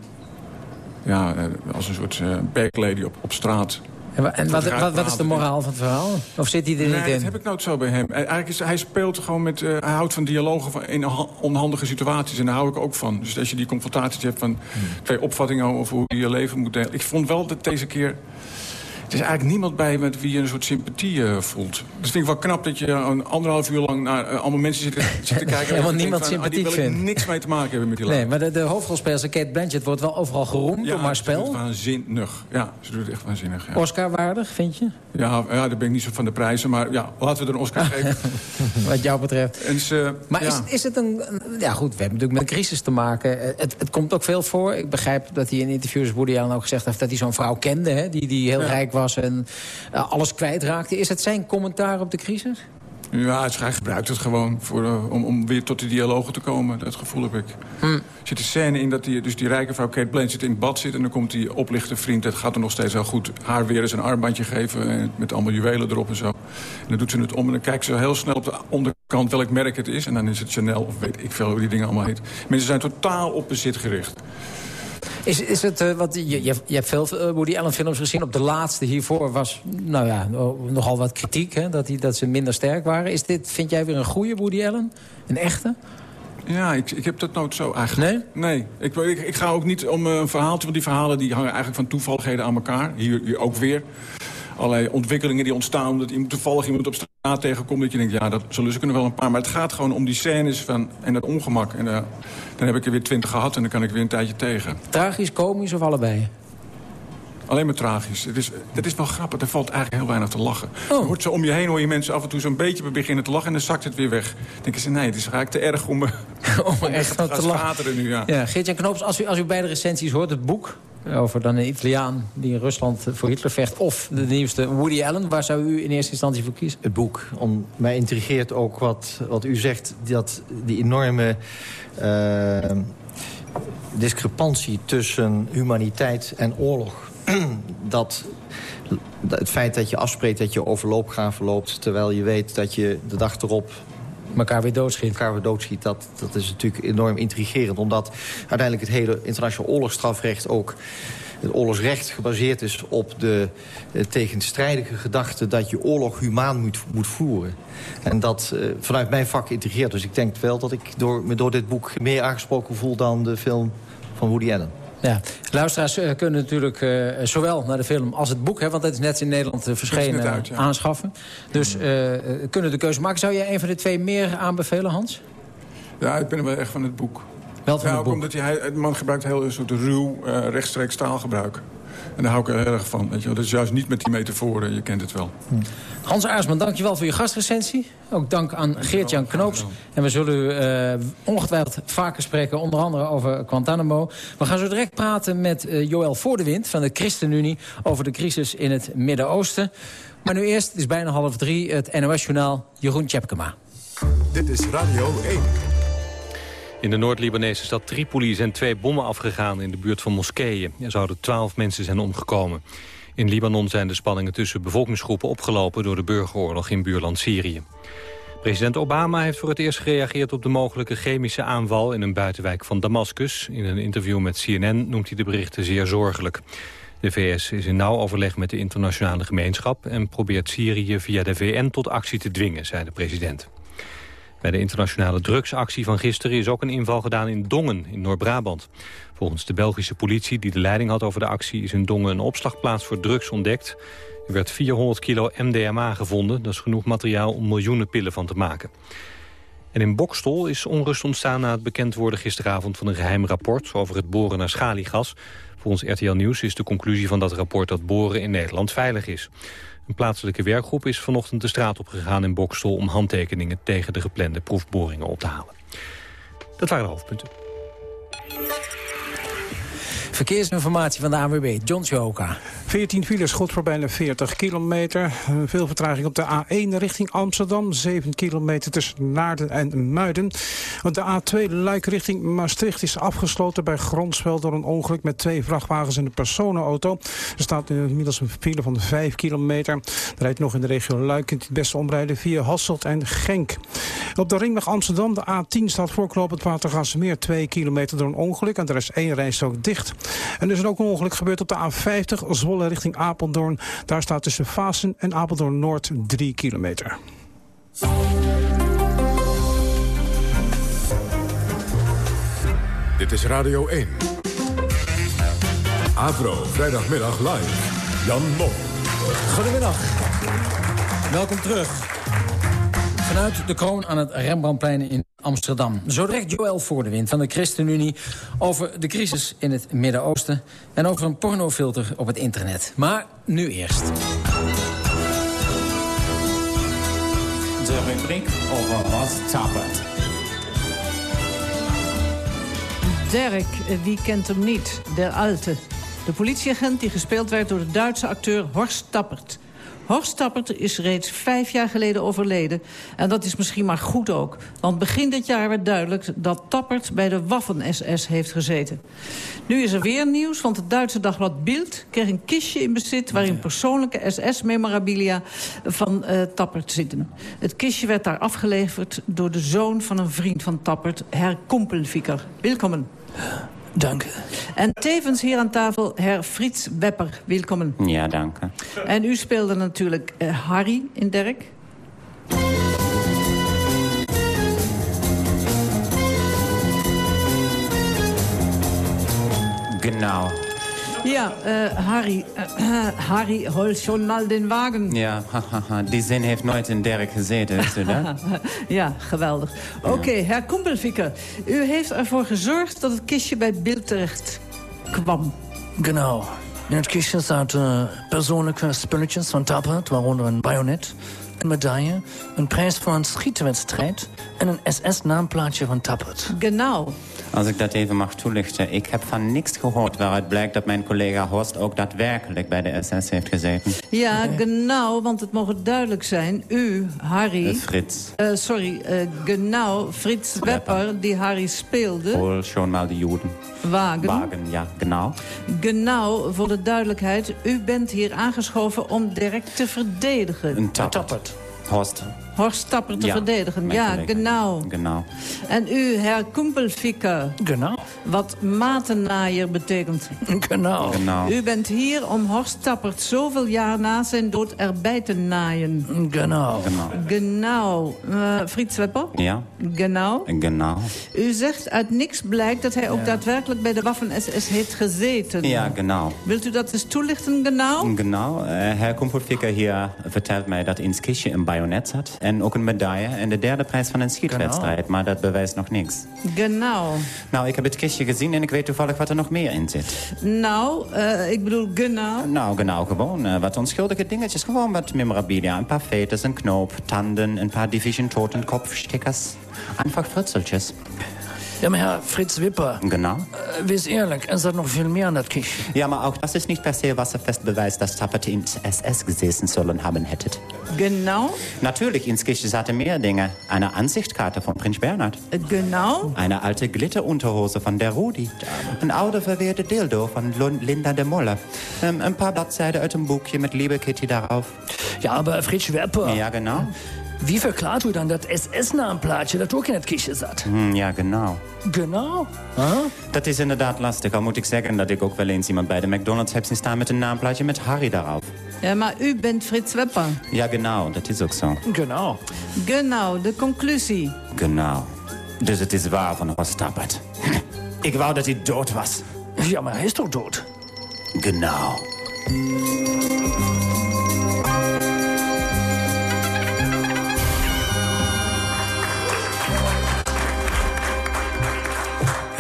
ja, eh, als een soort eh backlady op, op straat. En, wa- en wat, wat, wat is de moraal van het verhaal? Of zit hij er Nee, niet dat in? heb ik nooit zo bij hem. Eh, Eigenlijk is, hij speelt gewoon met... hij houdt van dialogen van, in ha- onhandige situaties. En daar hou ik ook van. Dus als je die confrontaties hebt van twee opvattingen over hoe je je leven moet delen. Ik vond wel dat deze keer... Er is eigenlijk niemand bij met wie je een soort sympathie eh, voelt. Dus vind ik wel knap dat je een anderhalf uur lang naar eh, allemaal mensen zit, zit te *laughs* kijken. Helemaal niemand van, ah, sympathiek ik vindt. niks mee te maken hebben met die Nee, maar de, de hoofdrolspeler Kate Blanchett wordt wel overal geroemd ja, door haar spel. het waanzinnig. Ja, ze doet het echt waanzinnig. Ja. Oscar-waardig, vind je? Ja, ja, daar ben ik niet zo van de prijzen. Maar ja, laten we er een Oscar geven. *laughs* Wat jou betreft. En ze, Maar ja. is, is het een... Ja goed, we hebben natuurlijk met een crisis te maken. Eh, Het, het komt ook veel voor. Ik begrijp dat hij in interviews Woody Allen ook gezegd heeft... dat hij zo'n vrouw kende, hè, die, die heel Ja. rijk was en eh, alles kwijtraakte. Is het zijn commentaar op de crisis? Ja, het- hij gebruikt het gewoon voor, eh, om, om weer tot die dialogen te komen. Dat gevoel heb ik. Hm. Er zit een scène in dat die, dus die rijke vrouw Kate Blanchett in het bad zit... en dan komt die oplichter vriend, dat gaat er nog steeds heel goed... haar weer eens een armbandje geven en met allemaal juwelen erop en zo. En dan doet ze het om en dan kijkt ze heel snel op de onderkant welk merk het is... en dan is het Chanel of weet ik veel hoe die dingen allemaal heet. Mensen zijn totaal op bezit gericht. Is, is het, eh, wat, je, je, hebt veel eh, Woody Allen films gezien. Op de laatste hiervoor was nou ja, no- nogal wat kritiek. Hè, dat, die, dat ze minder sterk waren. Is dit, vind jij weer een goede Woody Allen? Een echte? Ja, ik, ik heb dat nooit zo eigenlijk. Nee? Nee. Ik, ik, ik ga ook niet om eh, een verhaaltje, want die verhalen die hangen eigenlijk van toevalligheden aan elkaar. Hier, hier ook weer. Allerlei ontwikkelingen die ontstaan omdat iemand toevallig iemand op straat tegenkomt. Dat je denkt, ja, dat zullen ze kunnen wel een paar. Maar het gaat gewoon om die scènes van, en het ongemak. En eh, dan heb ik er weer twintig gehad en dan kan ik weer een tijdje tegen. Tragisch, komisch of allebei? Alleen maar tragisch. Het is, het is wel grappig, er valt eigenlijk heel weinig te lachen. Oh. Je hoort zo om je heen hoor je mensen af en toe zo'n beetje beginnen te lachen... en dan zakt het weer weg. Dan denken ze, nee, het is eigenlijk te erg om, *laughs* Om echt te te lachen. nu. Ja. Ja, Geert-Jan Knoops, als u, als u beide recensies hoort, het boek... over dan een Italiaan die in Rusland voor Hitler vecht... of de nieuwste Woody Allen. Waar zou u in eerste instantie voor kiezen? Het boek. Om, mij intrigeert ook wat, wat u zegt, dat die enorme eh, discrepantie tussen humaniteit en oorlog. *clears throat* dat, het feit dat je afspreekt dat je over loopgraven loopt... terwijl je weet dat je de dag erop elkaar weer doodschiet. elkaar weer doodschiet, dat, dat is natuurlijk enorm intrigerend. Omdat uiteindelijk het hele internationaal oorlogsstrafrecht ook het oorlogsrecht gebaseerd is op de eh, tegenstrijdige gedachte... dat je oorlog humaan moet, moet voeren. En dat eh, vanuit mijn vak integreert. Dus ik denk wel dat ik door, me door dit boek meer aangesproken voel... dan de film van Woody Allen. Ja, luisteraars eh, kunnen natuurlijk eh, zowel naar de film als het boek... Hè, want het is net in Nederland eh, verschenen, net uit, ja. aanschaffen. Dus eh, kunnen de keuze maken. Zou jij een van de twee meer aanbevelen, Hans? Ja, ik ben er wel echt van het boek. Wel van ja, het ook boek. omdat hij, de man gebruikt heel een soort ruw, eh, rechtstreeks taalgebruik. En daar hou ik er heel erg van. Weet je wel. Dat is juist niet met die metaforen, je kent het wel. Hans Aarsman, dankjewel voor je gastrecensie. Ook dank aan Geert-Jan Knoops. En we zullen u eh, ongetwijfeld vaker spreken, onder andere over Guantanamo. We gaan zo direct praten met eh, Joël Voordewind van de ChristenUnie... over de crisis in het Midden-Oosten. Maar nu eerst, het is bijna half drie, het NOS-journaal Jeroen Tjepkema. Dit is Radio 1. In de Noord-Libanese stad Tripoli zijn twee bommen afgegaan in de buurt van moskeeën. Er zouden twaalf mensen zijn omgekomen. In Libanon zijn de spanningen tussen bevolkingsgroepen opgelopen door de burgeroorlog in buurland Syrië. President Obama heeft voor het eerst gereageerd op de mogelijke chemische aanval in een buitenwijk van Damascus. In een interview met CNN noemt hij de berichten zeer zorgelijk. De VS is in nauw overleg met de internationale gemeenschap en probeert Syrië via de VN tot actie te dwingen, zei de president. Bij de internationale drugsactie van gisteren is ook een inval gedaan in Dongen in Noord-Brabant. Volgens de Belgische politie die de leiding had over de actie is in Dongen een opslagplaats voor drugs ontdekt. Er werd 400 kilo MDMA gevonden, dat is genoeg materiaal om miljoenen pillen van te maken. En in Bokstol is onrust ontstaan na het bekend worden gisteravond van een geheim rapport over het boren naar schaliegas. Volgens RTL Nieuws is de conclusie van dat rapport dat boren in Nederland veilig is. Een plaatselijke werkgroep is vanochtend de straat opgegaan in Bokstol om handtekeningen tegen de geplande proefboringen op te halen. Dat waren de hoofdpunten. Verkeersinformatie van de ANWB, John Choka. 14 files, goed voor bijna 40 kilometer. Eh, Veel vertraging op de A1 richting Amsterdam. 7 kilometer tussen Naarden en Muiden. Want de A2 Luik richting Maastricht is afgesloten bij Gronsveld... door een ongeluk met twee vrachtwagens en een personenauto. Er staat inmiddels een file van 5 kilometer. Er rijdt nog in de regio Luik. Kunt u het beste omrijden via Hasselt en Genk. Op de ringweg Amsterdam, de A10, staat voorklopend Watergasmeer 2 kilometer door een ongeluk. En er is één rijstrook dicht. En er is ook een ongeluk gebeurd op de A50, Zwolle richting Apeldoorn. Daar staat tussen Vaassen en Apeldoorn Noord 3 kilometer. Dit is Radio 1. Avro, vrijdagmiddag live. Jan Mom. Goedemiddag. Welkom terug. Vanuit de kroon aan het Rembrandtplein in Amsterdam. Zo direct Joël Voordewind van de ChristenUnie over de crisis in het Midden-Oosten... en over een pornofilter op het internet. Maar nu eerst. De rubriek over Ros Tappert. Dirk, wie kent hem niet? Der Alte. De politieagent die gespeeld werd door de Duitse acteur Horst Tappert. Horst Tappert is reeds vijf jaar geleden overleden. En dat is misschien maar goed ook. Want begin dit jaar werd duidelijk dat Tappert bij de Waffen-SS heeft gezeten. Nu is er weer nieuws, want het Duitse dagblad Bild kreeg een kistje in bezit... waarin persoonlijke SS-memorabilia van eh, Tappert zitten. Het kistje werd daar afgeleverd door de zoon van een vriend van Tappert... Herr Kumpelfiker. Welkom. Dank. En tevens hier aan tafel Herr Frits Wepper. Welkom. Ja, dank. En u speelde natuurlijk eh, Harry in Dirk. Genau. Ja, eh, Harry. eh, *clears throat* Harry holt schon mal den wagen. Ja, hahaha. Die zin heeft nooit in Dirk gezeten, dat? *laughs* ja, geweldig. Oké, Herr Kumpelfikker. U heeft ervoor gezorgd dat het kistje bij Bild terecht kwam. Genau. In het kistje zaten persoonlijke spulletjes van Tappert, waaronder een bajonet, een medaille, een prijs voor een schietwedstrijd... en een SS-naamplaatje van Tappert. Genau. Als ik dat even mag toelichten. Ik heb van niks gehoord waaruit blijkt dat mijn collega Horst ook daadwerkelijk bij de SS heeft gezeten. Ja, genau, want het mogen duidelijk zijn. U, Harry... Eh, Frits. Eh, sorry, eh genau, Frits Wepper, die Harry speelde. Hol schon mal die Juden. Wagen. Wagen, ja, genau. Genau, voor de duidelijkheid. U bent hier aangeschoven om direct te verdedigen. Een Tappert. Horst. Horst Tappert te Ja, verdedigen. Ja, genau. Genau. En u, Herr Kumpelfikker. Genau. Wat matennaaier betekent. Genau. Genau. U bent hier om Horst Tappert zoveel jaar na zijn dood erbij te naaien. Genau. Genau. Genau. Frits Wepper? Ja, Genau. genau. U zegt uit niks blijkt dat hij ook daadwerkelijk bij de Waffen-SS heeft gezeten. Ja, genau. Wilt u dat eens toelichten, genau? Genau. Eh, Herr Kumpelfikker hier vertelt mij dat hij een kistje een bajonet zat. En ook een medaille en de derde prijs van een schietwedstrijd. Maar dat bewijst nog niks. Genau. Nou, ik heb het kistje gezien en ik weet toevallig wat er nog meer in zit. Nou, eh, ik bedoel genau. Nou, genau, gewoon eh, wat onschuldige dingetjes. Gewoon wat memorabilia. Een paar veters, een knoop, tanden, een paar Division Totenkopfstickers. Einfach Fritzeltjes. Ja, Herr Frits Wipper, Genau. äh, wees eerlijk, er zat noch viel mehr an dat kistje. Ja, aber auch das ist nicht per se wasserfest Beweis, dass Tappert in SS gesessen sollen haben hättet. Genau. Natürlich, ins Kistje zaten mehr Dinge. Eine Ansichtkarte von Prinz Bernhard. Genau. Eine alte Glitterunterhose von der Rudi. Een oude verweerde dildo Lun- Linda de Molle. Ähm, een paar Blattseiten een boekje met Liebe Kitty darauf. Ja, aber Frits Wipper, Ja, genau. Wie verklaart u dan dat SS-naamplaatje dat ook in het kistje zat? Ja, genau. Genau. Dat is inderdaad lastig. Al moet ik zeggen dat ik ook wel eens iemand bij de McDonald's heb zien staan met een naamplaatje met Harry daarop. Ja, maar u bent Frits Wepper. Ja, genau. Dat is ook zo. Genau. Genau, de conclusie. Genau. Dus het is waar van Horst Tappert. Ik wou dat hij dood was. Ja, maar hij is toch dood? Genau.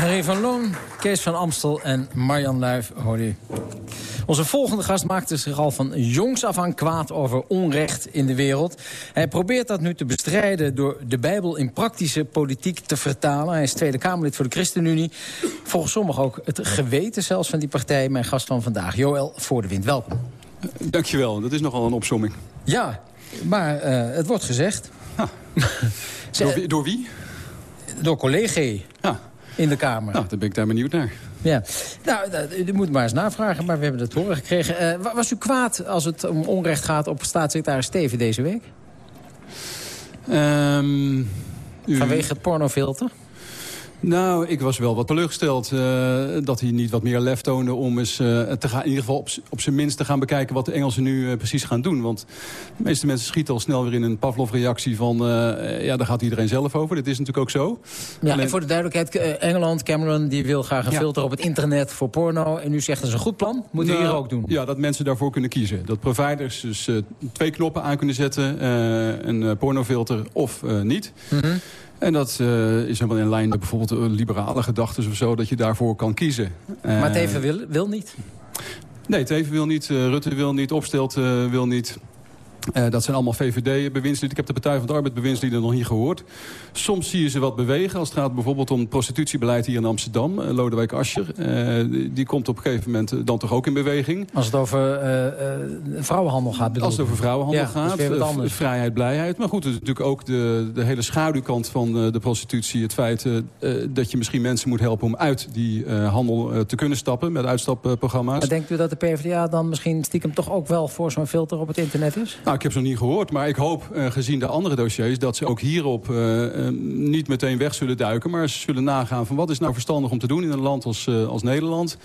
Harry van Loon, Kees van Amstel en Marjan Luif hoorde u. Onze volgende gast maakte zich al van jongs af aan kwaad over onrecht in de wereld. Hij probeert dat nu te bestrijden door de Bijbel in praktische politiek te vertalen. Hij is Tweede Kamerlid voor de ChristenUnie. Volgens sommigen ook het geweten zelfs van die partij. Mijn gast van vandaag, Joël Voor de Wind. Welkom. Dankjewel, dat is nogal een opsomming. Ja, maar eh, het wordt gezegd. *laughs* Door, door wie? Door collega in de Kamer. Nou, dan ben ik daar benieuwd naar. Ja, nou, dat- u moet maar eens navragen, maar we hebben het horen gekregen. Eh, wa- was u kwaad als het om onrecht gaat op staatssecretaris Steven deze week? Ehm, u- Vanwege het pornofilter? Nou, ik was wel wat teleurgesteld eh, dat hij niet wat meer lef toonde... om eens eh, te gaan, in ieder geval op, op zijn minst te gaan bekijken... wat de Engelsen nu eh, precies gaan doen. Want de meeste mensen schieten al snel weer in een Pavlov-reactie van... ja, daar gaat iedereen zelf over. Dat is natuurlijk ook zo. Ja, Alleen- en voor de duidelijkheid, Engeland, Cameron... die wil graag een Ja. filter op het internet voor porno. En u zegt dat is een goed plan. Moeten we Nou, hier ook doen. Ja, dat mensen daarvoor kunnen kiezen. Dat providers dus twee knoppen aan kunnen zetten. een pornofilter of niet. Mhm. En dat eh, is helemaal in lijn met bijvoorbeeld liberale gedachten of zo... dat je daarvoor kan kiezen. maar het Eh, even wil, wil niet. Nee, Teven wil niet, eh, Rutte wil niet, Opstelt wil niet. Eh, dat zijn allemaal VVD-bewindslieden. Ik heb de Partij van de Arbeid bewindslieden nog niet gehoord. Soms zie je ze wat bewegen. Als het gaat bijvoorbeeld om prostitutiebeleid hier in Amsterdam. Eh, Lodewijk Asscher, eh, die, komt op een gegeven moment dan toch ook in beweging. Als het over vrouwenhandel gaat. bedoel Als het over vrouwenhandel Ja, gaat, vrijheid, blijheid. Maar goed, het is natuurlijk ook de, de hele schaduwkant van de prostitutie. Het feit dat je misschien mensen moet helpen om uit die handel te kunnen stappen. Met uitstapprogramma's. Maar denkt u dat de PvdA dan misschien stiekem toch ook wel voor zo'n filter op het internet is? Nou, ik heb ze nog niet gehoord, maar ik hoop, eh, gezien de andere dossiers... dat ze ook hierop eh, eh, niet meteen weg zullen duiken... maar ze zullen nagaan van wat is nou verstandig om te doen in een land als, als Nederland.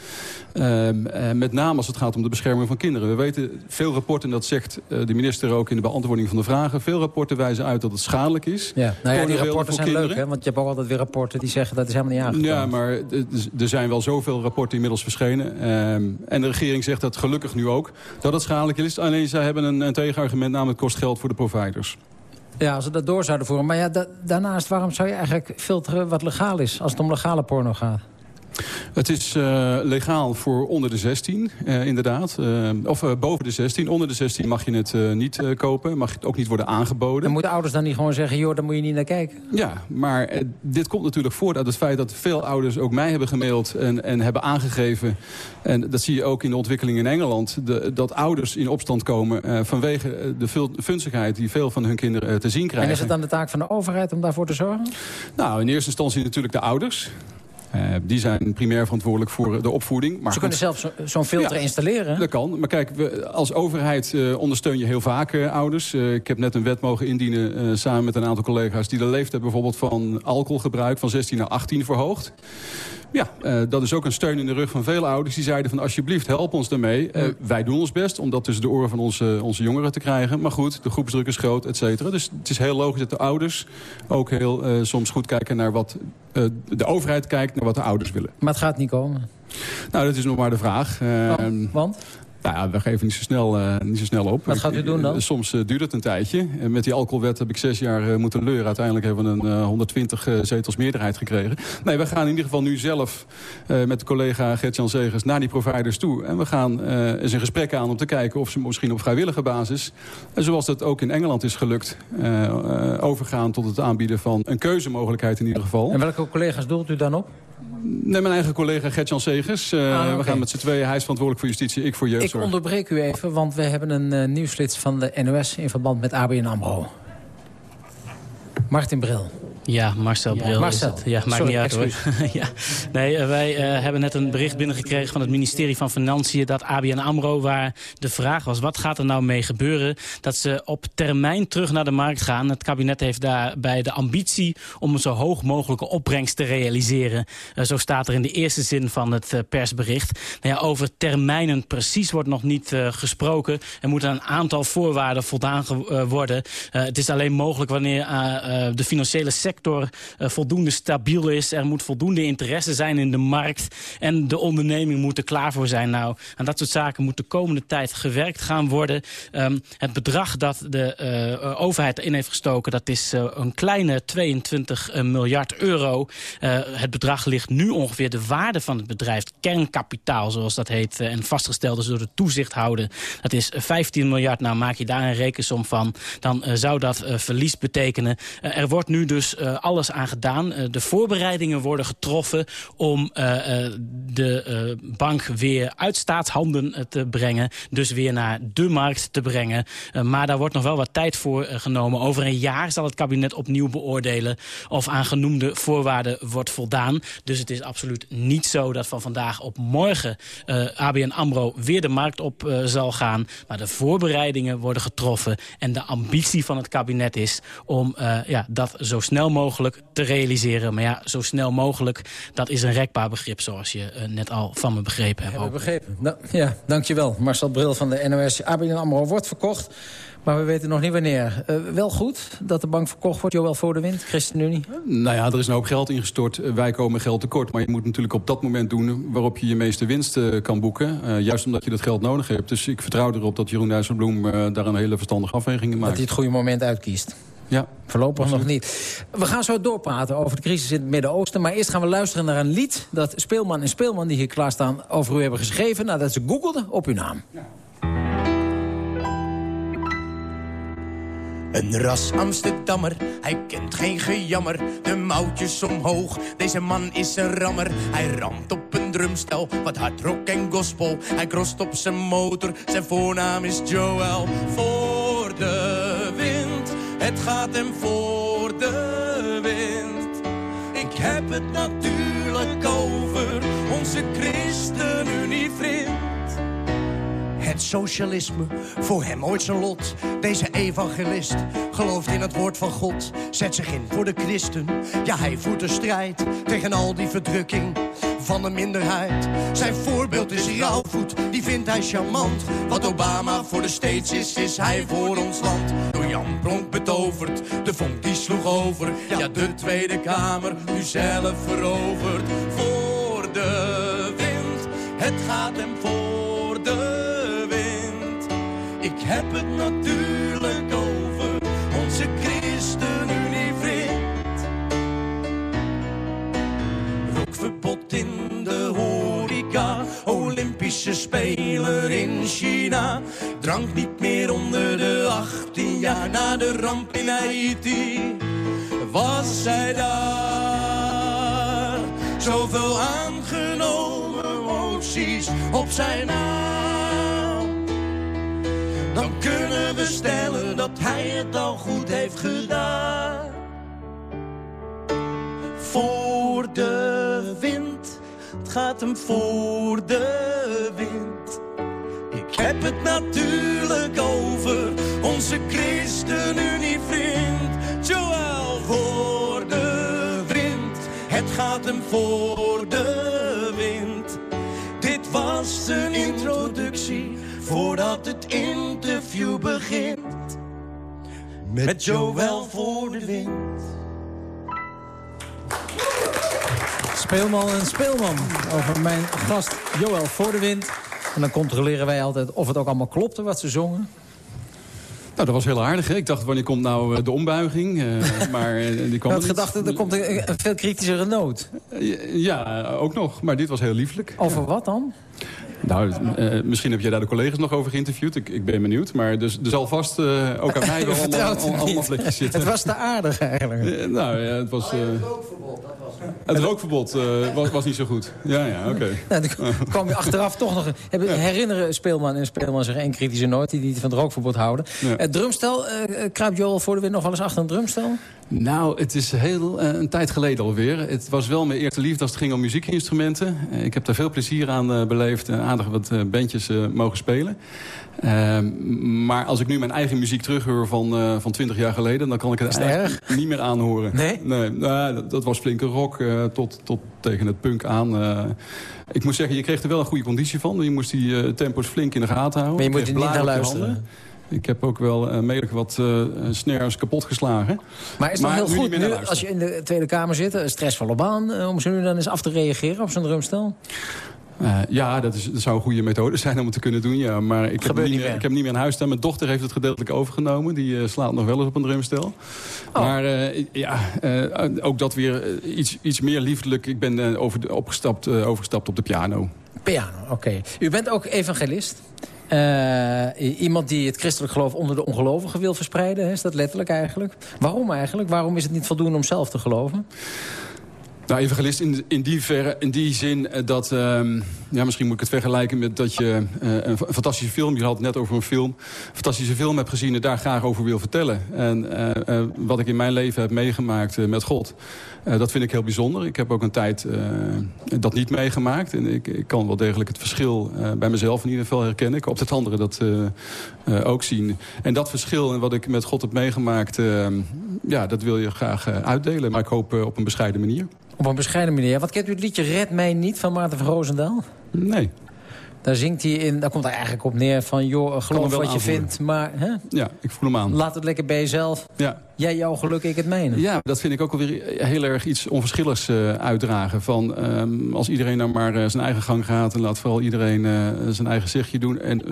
Ehm, eh, met name als het gaat om de bescherming van kinderen. We weten veel rapporten, en dat zegt de minister ook in de beantwoording van de vragen... veel rapporten wijzen uit dat het schadelijk is. Ja, nou ja, die rapporten zijn leuk, hè? Want je hebt ook altijd weer rapporten die zeggen dat is helemaal niet aangetoond. Ja, maar er zijn wel zoveel rapporten inmiddels verschenen. Ehm, en de regering zegt dat gelukkig nu ook. Dat het schadelijk is. Alleen zij hebben een, een tegenargument, namelijk het kost geld voor de providers. Ja, als ze dat door zouden voeren. Maar ja, da- daarnaast, waarom zou je eigenlijk filteren wat legaal is... als het om legale porno gaat? Het is uh, legaal voor onder de 16, uh, inderdaad. Uh, of boven de 16. Onder de 16 mag je het niet kopen. Mag het ook niet worden aangeboden. En moeten ouders dan niet gewoon zeggen... joh, daar moet je niet naar kijken? Ja, maar dit komt natuurlijk voort uit het feit... dat veel ouders ook mij hebben gemaild en, en hebben aangegeven... en dat zie je ook in de ontwikkeling in Engeland... De, dat ouders in opstand komen vanwege de funzigheid... die veel van hun kinderen te zien krijgen. En is het dan de taak van de overheid om daarvoor te zorgen? Nou, in eerste instantie natuurlijk de ouders... Uh, die zijn primair verantwoordelijk voor de opvoeding. Maar Ze kunnen zelf zo'n zo filter ja, installeren. Dat kan. Maar kijk, we, als overheid uh, ondersteun je heel vaak uh, ouders. ik heb net een wet mogen indienen samen met een aantal collega's... die de leeftijd bijvoorbeeld van alcoholgebruik van 16 naar 18 verhoogt. Ja, uh, dat is ook een steun in de rug van vele ouders. Die zeiden van alsjeblieft help ons daarmee. Uh, wij doen ons best om dat tussen de oren van onze, onze jongeren te krijgen. Maar goed, de groepsdruk is groot, et cetera. Dus het is heel logisch dat de ouders ook heel uh, soms goed kijken naar wat de overheid kijkt. Naar wat de ouders willen. Maar het gaat niet komen. Nou, dat is nog maar de vraag. Oh, want? Nou ja, we geven niet zo snel, uh, niet zo snel op. Wat gaat u doen dan? Soms uh, duurt het een tijdje. En met die alcoholwet heb ik zes jaar uh, moeten leuren. Uiteindelijk hebben we een 120 zetels meerderheid gekregen. Nee, we gaan in ieder geval nu zelf met de collega Gert-Jan Zegers naar die providers toe. En we gaan eens een gesprek aan om te kijken of ze misschien op vrijwillige basis... en zoals dat ook in Engeland is gelukt... overgaan tot het aanbieden van een keuzemogelijkheid in ieder geval. En welke collega's doelt u dan op? Nee, mijn eigen collega Gertjan Segers. Uh, ah, okay. We gaan met z'n tweeën. Hij is verantwoordelijk voor justitie, ik voor jeugdzorg. Ik onderbreek u even, want we hebben een uh, nieuwslid van de NOS... in verband met ABN AMRO. Martin Bril. Ja, Marcel Bril. Ja, Marcel. Ja, maakt Sorry, niet uit hoor. *laughs* ja. Nee, uh, wij uh, hebben net een bericht binnengekregen van het ministerie van Financiën... dat ABN AMRO, waar de vraag was, wat gaat er nou mee gebeuren... dat ze op termijn terug naar de markt gaan. Het kabinet heeft daarbij de ambitie om een zo hoog mogelijke opbrengst te realiseren. Uh, zo staat er in de eerste zin van het persbericht. Nou ja, over termijnen precies wordt nog niet gesproken. Er moeten een aantal voorwaarden voldaan worden. het is alleen mogelijk wanneer de financiële sector sector uh, voldoende stabiel is. Er moet voldoende interesse zijn in de markt. En de onderneming moet er klaar voor zijn. Nou, aan dat soort zaken moet de komende tijd gewerkt gaan worden. Um, het bedrag dat de uh, overheid erin heeft gestoken... dat is uh, een kleine 22 miljard euro. het bedrag ligt nu ongeveer de waarde van het bedrijf. Kernkapitaal, zoals dat heet. en vastgesteld is door de toezichthouder. Dat is 15 miljard. Nou, maak je daar een rekensom van. Dan zou dat verlies betekenen. er wordt nu dus uh, alles aan gedaan. Uh, de voorbereidingen worden getroffen om uh, de bank weer uit staatshanden te brengen. Dus weer naar de markt te brengen. maar daar wordt nog wel wat tijd voor genomen. Over een jaar zal het kabinet opnieuw beoordelen of aan genoemde voorwaarden wordt voldaan. Dus het is absoluut niet zo dat van vandaag op morgen ABN AMRO weer de markt op zal gaan. Maar de voorbereidingen worden getroffen. En de ambitie van het kabinet is om ja, dat zo snel mogelijk te realiseren. Maar ja, zo snel mogelijk, dat is een rekbaar begrip... zoals je uh, net al van me begrepen hebt. Hebben we begrepen. Nou, ja, dankjewel. Marcel Bril van de NOS. ABN AMRO wordt verkocht. Maar we weten nog niet wanneer. Uh, wel goed dat de bank verkocht wordt, Joël voor de wind, ChristenUnie? Nou ja, er is een hoop geld ingestort. Wij komen geld tekort. Maar je moet natuurlijk op dat moment doen waarop je je meeste winst uh, kan boeken. Uh, juist omdat je dat geld nodig hebt. Dus ik vertrouw erop dat Jeroen Dijsselbloem daar een hele verstandige afweging in maakt. Dat hij het goede moment uitkiest. Ja. Voorlopig nog niet. We gaan zo doorpraten over de crisis in het Midden-Oosten. Maar eerst gaan we luisteren naar een lied dat Speelman en Speelman... die hier klaarstaan over u hebben geschreven... nadat ze googelden op uw naam. Ja. Een ras Amsterdammer, hij kent geen gejammer. De mouwtjes omhoog, deze man is een rammer. Hij ramt op een drumstel, wat hard rock en gospel. Hij krost op zijn motor, zijn voornaam is Joel. Voor de wind, het gaat hem voor de wind. Ik heb het natuurlijk over onze ChristenUnie-vriend. Het socialisme, voor hem ooit zijn lot. Deze evangelist gelooft in het woord van God. Zet zich in voor de christen. Ja, hij voert de strijd tegen al die verdrukking van de minderheid. Zijn voorbeeld is Rauwvoet, die vindt hij charmant. Wat Obama voor de States is, is hij voor ons land. Jan Bronk betoverd, de vonk die sloeg over. Ja, de Tweede Kamer, nu zelf veroverd. Voor de wind, het gaat hem voor de ik heb het natuurlijk over onze ChristenUnie-vriend. Rookverbod in de speler in China. Drank niet meer onder de 18 jaar na de ramp in Haiti. Was zij daar? Zoveel aangenomen emoties op zijn naam. Dan kunnen we stellen dat hij het al goed heeft gedaan. Voor de wind, het gaat hem voor de wind. Ik heb het natuurlijk over onze ChristenUnie-vriend. Joël voor de wind, het gaat hem voor de wind. Dit was een introductie voordat het interview begint. Met Joël voor de wind. Speelman en speelman over mijn gast Joël voor de wind. En dan controleren wij altijd of het ook allemaal klopte wat ze zongen. Nou, dat was heel aardig. Hè? Ik dacht, wanneer komt nou eh, de ombuiging? Eh, *laughs* maar eh, die Ik kwam had gedacht, er komt een, een veel kritischere noot. Ja, ook nog. Maar dit was heel lieflijk. Over wat dan? Nou, eh, misschien heb jij daar de collega's nog over geïnterviewd. Ik, ik ben benieuwd. Maar dus, er zal vast eh, ook aan mij wel allemaal, het allemaal zitten. Het was te aardig eigenlijk. Eh, nou ja, het was... eh, het rookverbod eh, was, was niet zo goed. Ja, ja, oké. Nou, dan kwam je achteraf toch nog... Hebben, Herinneren speelman en speelman zich één kritische noot... die niet van het rookverbod houden. Ja. Het drumstel, eh, kruipt Joel voor de wind nog wel eens achter een drumstel? Nou, het is heel eh, een tijd geleden alweer. Het was wel mijn eerste liefde als het ging om muziekinstrumenten. Eh, ik heb daar veel plezier aan eh, beleefd. en aardig wat bandjes mogen spelen. Ehm, maar als ik nu mijn eigen muziek terughoor van, van 20 jaar geleden... dan kan ik het, eigenlijk niet meer aanhoren. Nee? Nee, nou, dat, dat was flinke rock tot, tot tegen het punk aan. ik moet zeggen, je kreeg er wel een goede conditie van. Je moest die tempo's flink in de gaten houden. Maar je moet er niet naar luisteren. Ik heb ook wel uh, wat uh, snares kapot geslagen. Maar is het Maar heel goed, nu, als je in de Tweede Kamer zit... een stressvolle baan, eh, om zo nu dan eens af te reageren op zo'n drumstel? Uh, ja, dat, is, dat zou een goede methode zijn om het te kunnen doen. Ja. Maar ik heb, niet meer. meer, ik heb niet meer een huis staan. Mijn dochter heeft het gedeeltelijk overgenomen. Die uh, slaat nog wel eens op een drumstel. Oh. Maar uh, ja, ook dat weer iets, iets meer liefdelijk. Ik ben over de, opgestapt, overgestapt op de piano. Piano, oké. Okay. U bent ook evangelist. Uh, iemand die het christelijk geloof onder de ongelovigen wil verspreiden. Is dat letterlijk eigenlijk? Waarom eigenlijk? Waarom is het niet voldoende om zelf te geloven? Nou, evangelist in, in, die, zin dat... Um, ja, misschien moet ik het vergelijken met dat je uh, een fantastische film... je had het net over een film... een fantastische film hebt gezien en daar graag over wil vertellen. En wat ik in mijn leven heb meegemaakt met God... dat vind ik heel bijzonder. Ik heb ook een tijd dat niet meegemaakt. En ik, ik, kan wel degelijk het verschil bij mezelf in ieder geval herkennen. Ik hoop dat anderen dat ook zien. En dat verschil en wat ik met God heb meegemaakt... ja, dat wil je graag uitdelen. Maar ik hoop op een bescheiden manier. Op een bescheiden manier. Wat kent u het liedje Red mij niet van Maarten van Roosendaal? Nee. Daar zingt hij in, daar komt hij eigenlijk op neer van... joh, geloof wat je vindt, maar... Hè? Ja, ik voel hem aan. Laat het lekker bij jezelf. Ja. Jij jouw geluk, ik het mijne. Ja, dat vind ik ook alweer heel erg iets onverschilligs uh, uitdragen. Van, um, als iedereen nou maar uh, zijn eigen gang gaat... en laat vooral iedereen uh, zijn eigen zegje doen. En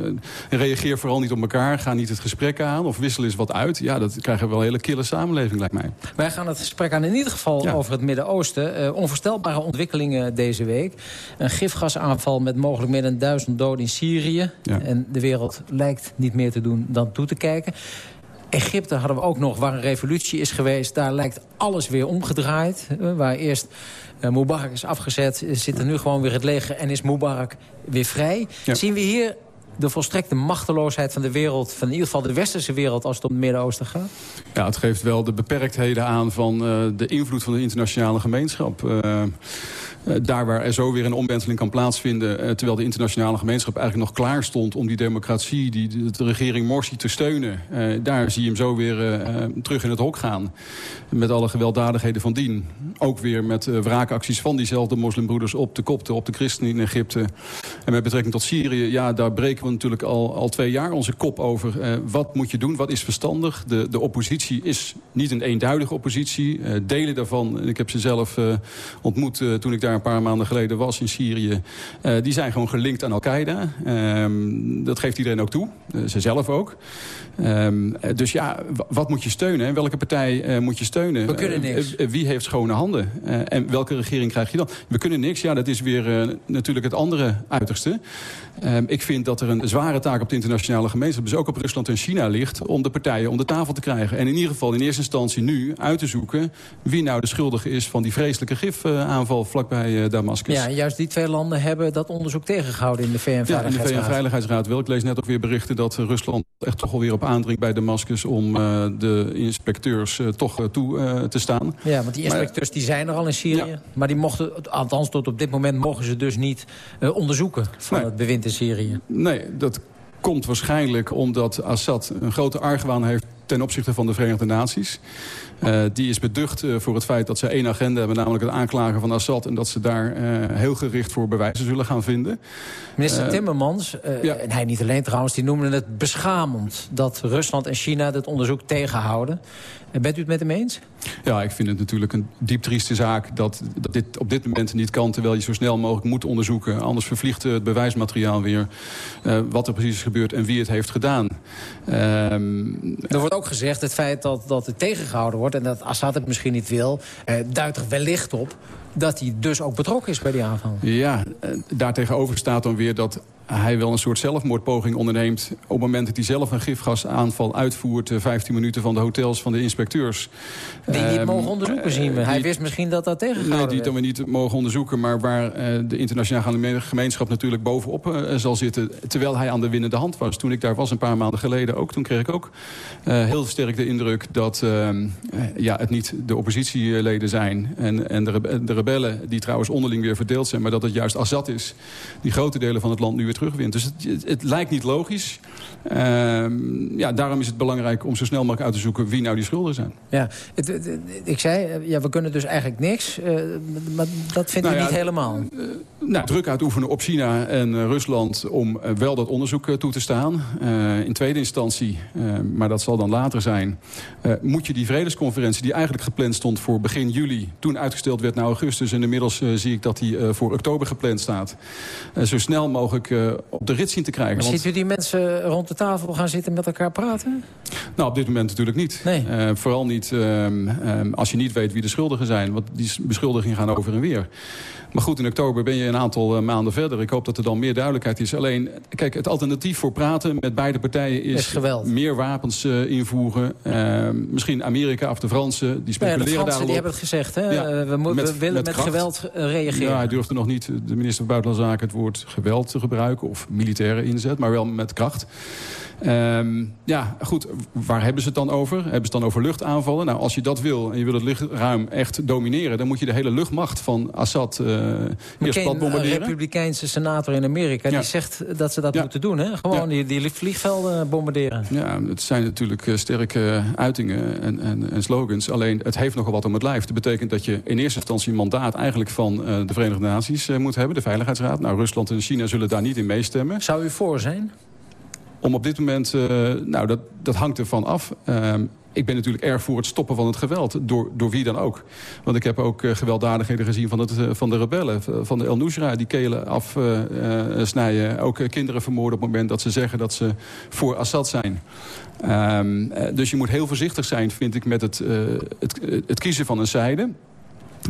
reageer vooral niet op elkaar. Ga niet het gesprek aan of wissel eens wat uit. Ja, dat krijgen we wel een hele kille samenleving, lijkt mij. Wij gaan het gesprek aan in ieder geval ja. over het Midden-Oosten. onvoorstelbare ontwikkelingen deze week. Een gifgasaanval met mogelijk meer dan duizend doden in Syrië. Ja. En de wereld lijkt niet meer te doen dan toe te kijken. Egypte hadden we ook nog, waar een revolutie is geweest. Daar lijkt alles weer omgedraaid. Waar eerst uh, Mubarak is afgezet, zit er nu gewoon weer het leger... en is Mubarak weer vrij. Ja. Zien we hier de volstrekte machteloosheid van de wereld... van in ieder geval de westerse wereld als het om het Midden-Oosten gaat? Ja, het geeft wel de beperktheden aan van uh, de invloed van de internationale gemeenschap... Uh, Uh, daar waar er zo weer een omwenteling kan plaatsvinden... Uh, terwijl de internationale gemeenschap eigenlijk nog klaar stond... om die democratie, die, de, regering Morsi te steunen... Uh, daar zie je hem zo weer terug in het hok gaan. Met alle gewelddadigheden van dien. Ook weer met wraakacties van diezelfde moslimbroeders... op de kopten, op de christenen in Egypte. En met betrekking tot Syrië, ja, daar breken we natuurlijk al, al twee jaar onze kop over. wat moet je doen, wat is verstandig? De, de oppositie is niet een eenduidige oppositie. delen daarvan, ik heb ze zelf ontmoet toen ik daar een paar maanden geleden was in Syrië... Uh, die zijn gewoon gelinkt aan Al-Qaeda. Um, dat geeft iedereen ook toe. Uh, ze zelf ook. Um, dus ja, wat moet je steunen? En welke partij uh, moet je steunen? We kunnen niks. wie heeft schone handen? en welke regering krijg je dan? We kunnen niks. Ja, dat is weer natuurlijk het andere uiterste. Ehm, ik vind dat er een zware taak op de internationale gemeenschap... dus ook op Rusland en China ligt... om de partijen om de tafel te krijgen. En in ieder geval in eerste instantie nu uit te zoeken... wie nou de schuldige is van die vreselijke gifaanval vlakbij Damascus. Ja, en juist die twee landen hebben dat onderzoek tegengehouden in de VN-veiligheidsraad. Ja, in de VN-veiligheidsraad wel. Ik lees net ook weer berichten dat Rusland echt toch alweer op aandringt bij Damascus... om uh, de inspecteurs uh, toch toe te staan. Ja, want die inspecteurs maar, die zijn er al in Syrië. Ja. Maar die mochten, althans tot op dit moment mogen ze dus niet onderzoeken... van nee. het bewind in Syrië. Nee, dat komt waarschijnlijk omdat Assad een grote argwaan heeft ten opzichte van de Verenigde Naties. Uh, die is beducht uh, voor het feit dat ze één agenda hebben... namelijk het aanklagen van Assad... en dat ze daar uh, heel gericht voor bewijzen zullen gaan vinden. Minister Timmermans, ja. en hij niet alleen trouwens... die noemde het beschamend dat Rusland en China dit onderzoek tegenhouden. Bent u het met hem eens? Ja, ik vind het natuurlijk een diep trieste zaak... Dat, dat dit op dit moment niet kan... terwijl je zo snel mogelijk moet onderzoeken. Anders vervliegt het bewijsmateriaal weer... wat er precies is gebeurd en wie het heeft gedaan. Um, er wordt ook gezegd, het feit dat, dat het tegengehouden wordt... en dat Assad het misschien niet wil, eh, duidt er wellicht op dat hij dus ook betrokken is bij die aanval. Ja, daartegenover staat dan weer dat hij wel een soort zelfmoordpoging onderneemt... op het moment dat hij zelf een gifgasaanval uitvoert... 15 minuten van de hotels van de inspecteurs. Die niet um, mogen onderzoeken, zien we. Hij die, wist misschien dat dat tegengehouden Nee, die dan we niet mogen onderzoeken... maar waar uh, de internationale gemeenschap natuurlijk bovenop zal zitten... terwijl hij aan de winnende hand was. Toen ik daar was een paar maanden geleden ook... toen kreeg ik ook heel sterk de indruk dat ja, het niet de oppositieleden zijn... en, en de, rebe de rebellen, die trouwens onderling weer verdeeld zijn... maar dat het juist Assad is, die grote delen van het land nu weer terugwint. Dus het, het, het lijkt niet logisch. Um, ja, daarom is het belangrijk om zo snel mogelijk uit te zoeken... wie nou die schulden zijn. Ja, het, het, ik zei, ja, we kunnen dus eigenlijk niks. Uh, maar dat vindt nou u ja, niet helemaal. Uh, nou, druk uitoefenen op China en Rusland... om wel dat onderzoek toe te staan. in tweede instantie, maar dat zal dan later zijn... moet je die vredesconferentie die eigenlijk gepland stond voor begin juli... toen uitgesteld werd naar augustus... en inmiddels zie ik dat die voor oktober gepland staat... zo snel mogelijk op de rit zien te krijgen. Maar want... ziet u die mensen rond de tafel gaan zitten met elkaar praten? Nou, op dit moment natuurlijk niet. Nee. Uh, vooral niet um, um, als je niet weet wie de schuldigen zijn. Want die beschuldigingen gaan over en weer. Maar goed, in oktober ben je een aantal uh, maanden verder. Ik hoop dat er dan meer duidelijkheid is. Alleen, kijk, het alternatief voor praten met beide partijen is... is meer wapens uh, invoeren. Uh, misschien Amerika of de Fransen, die speculeren ja, de Fransen, die hebben het gezegd, hè? Ja, we, moeten, met, we willen met, met geweld reageren. Ja, hij durfde nog niet, de minister van Buitenlandse Zaken... het woord geweld te gebruiken of militaire inzet, maar wel met kracht. Um, ja, goed, waar hebben ze het dan over? Hebben ze het dan over luchtaanvallen? Nou, als je dat wil en je wil het luchtruim echt domineren... dan moet je de hele luchtmacht van Assad uh, eerst plat bombarderen. Een republikeinse senator in Amerika ja. die zegt dat ze dat ja. moeten doen. Hè? Gewoon ja. die, die vliegvelden bombarderen. Ja, het zijn natuurlijk uh, sterke uitingen en, en, en, slogans. Alleen, het heeft nogal wat om het lijf. Dat betekent dat je in eerste instantie een mandaat... eigenlijk van uh, de Verenigde Naties moet hebben, de Veiligheidsraad. Nou, Rusland en China zullen daar niet in meestemmen. Zou u voor zijn? Om op dit moment, uh, nou dat, dat hangt ervan af. Uh, ik ben natuurlijk erg voor het stoppen van het geweld. Door, door wie dan ook. Want ik heb ook uh, gewelddadigheden gezien van, het, uh, van de rebellen. Van de El Nusra, die kelen afsnijden. Uh, ook kinderen vermoorden op het moment dat ze zeggen dat ze voor Assad zijn. Um, dus je moet heel voorzichtig zijn, vind ik, met het, het, het kiezen van een zijde.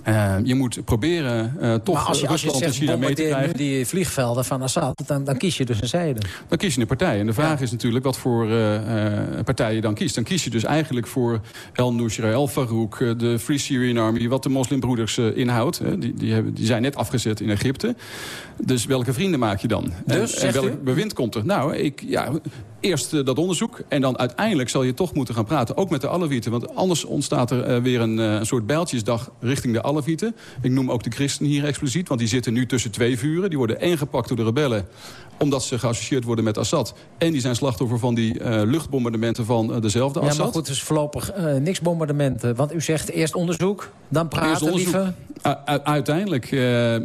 Uh, je moet proberen uh, toch maar als je, Rusland als je en China mee te krijgen. die vliegvelden van Assad, dan, dan kies je dus een zijde. Dan kies je een partij. En de vraag ja. is natuurlijk wat voor uh, partij je dan kiest. Dan kies je dus eigenlijk voor El Nusra, El Farouk, de Free Syrian Army... wat de moslimbroeders inhoudt. Die, die, hebben, die zijn net afgezet in Egypte. Dus welke vrienden maak je dan? Dus, en, en welk u? bewind komt er? Nou, ik, ja, eerst uh, dat onderzoek en dan uiteindelijk zal je toch moeten gaan praten. Ook met de Alevieten, want anders ontstaat er uh, weer een, uh, een soort bijltjesdag richting de Alevieten. Ik noem ook de christenen hier expliciet, want die zitten nu tussen twee vuren. Die worden ingepakt door de rebellen omdat ze geassocieerd worden met Assad. En die zijn slachtoffer van die uh, luchtbombardementen van uh, dezelfde Assad. Ja, maar goed, dus voorlopig uh, niks bombardementen. Want u zegt eerst onderzoek, dan praten onderzoek. liever. uiteindelijk,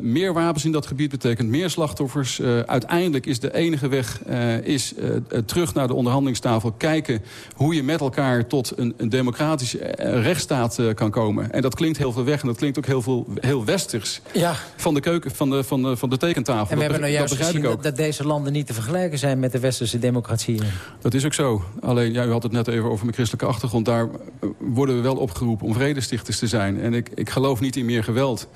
meer wapens in dat gebied betekent meer slachtoffers. uiteindelijk is de enige weg is, terug naar de onderhandelingstafel. Kijken hoe je met elkaar tot een, een democratische rechtsstaat kan komen. En dat klinkt heel veel weg en dat klinkt ook heel, veel, heel westers. Ja. Van de keuken, van de, van de, van de tekentafel. En we dat hebben nou juist gezien dat, dat deze landen niet te vergelijken zijn met de westerse democratieën. Dat is ook zo. Alleen, ja, u had het net even over mijn christelijke achtergrond. Daar eh, worden we wel opgeroepen om vredestichters te zijn. En ik, ik geloof niet in meer geweld.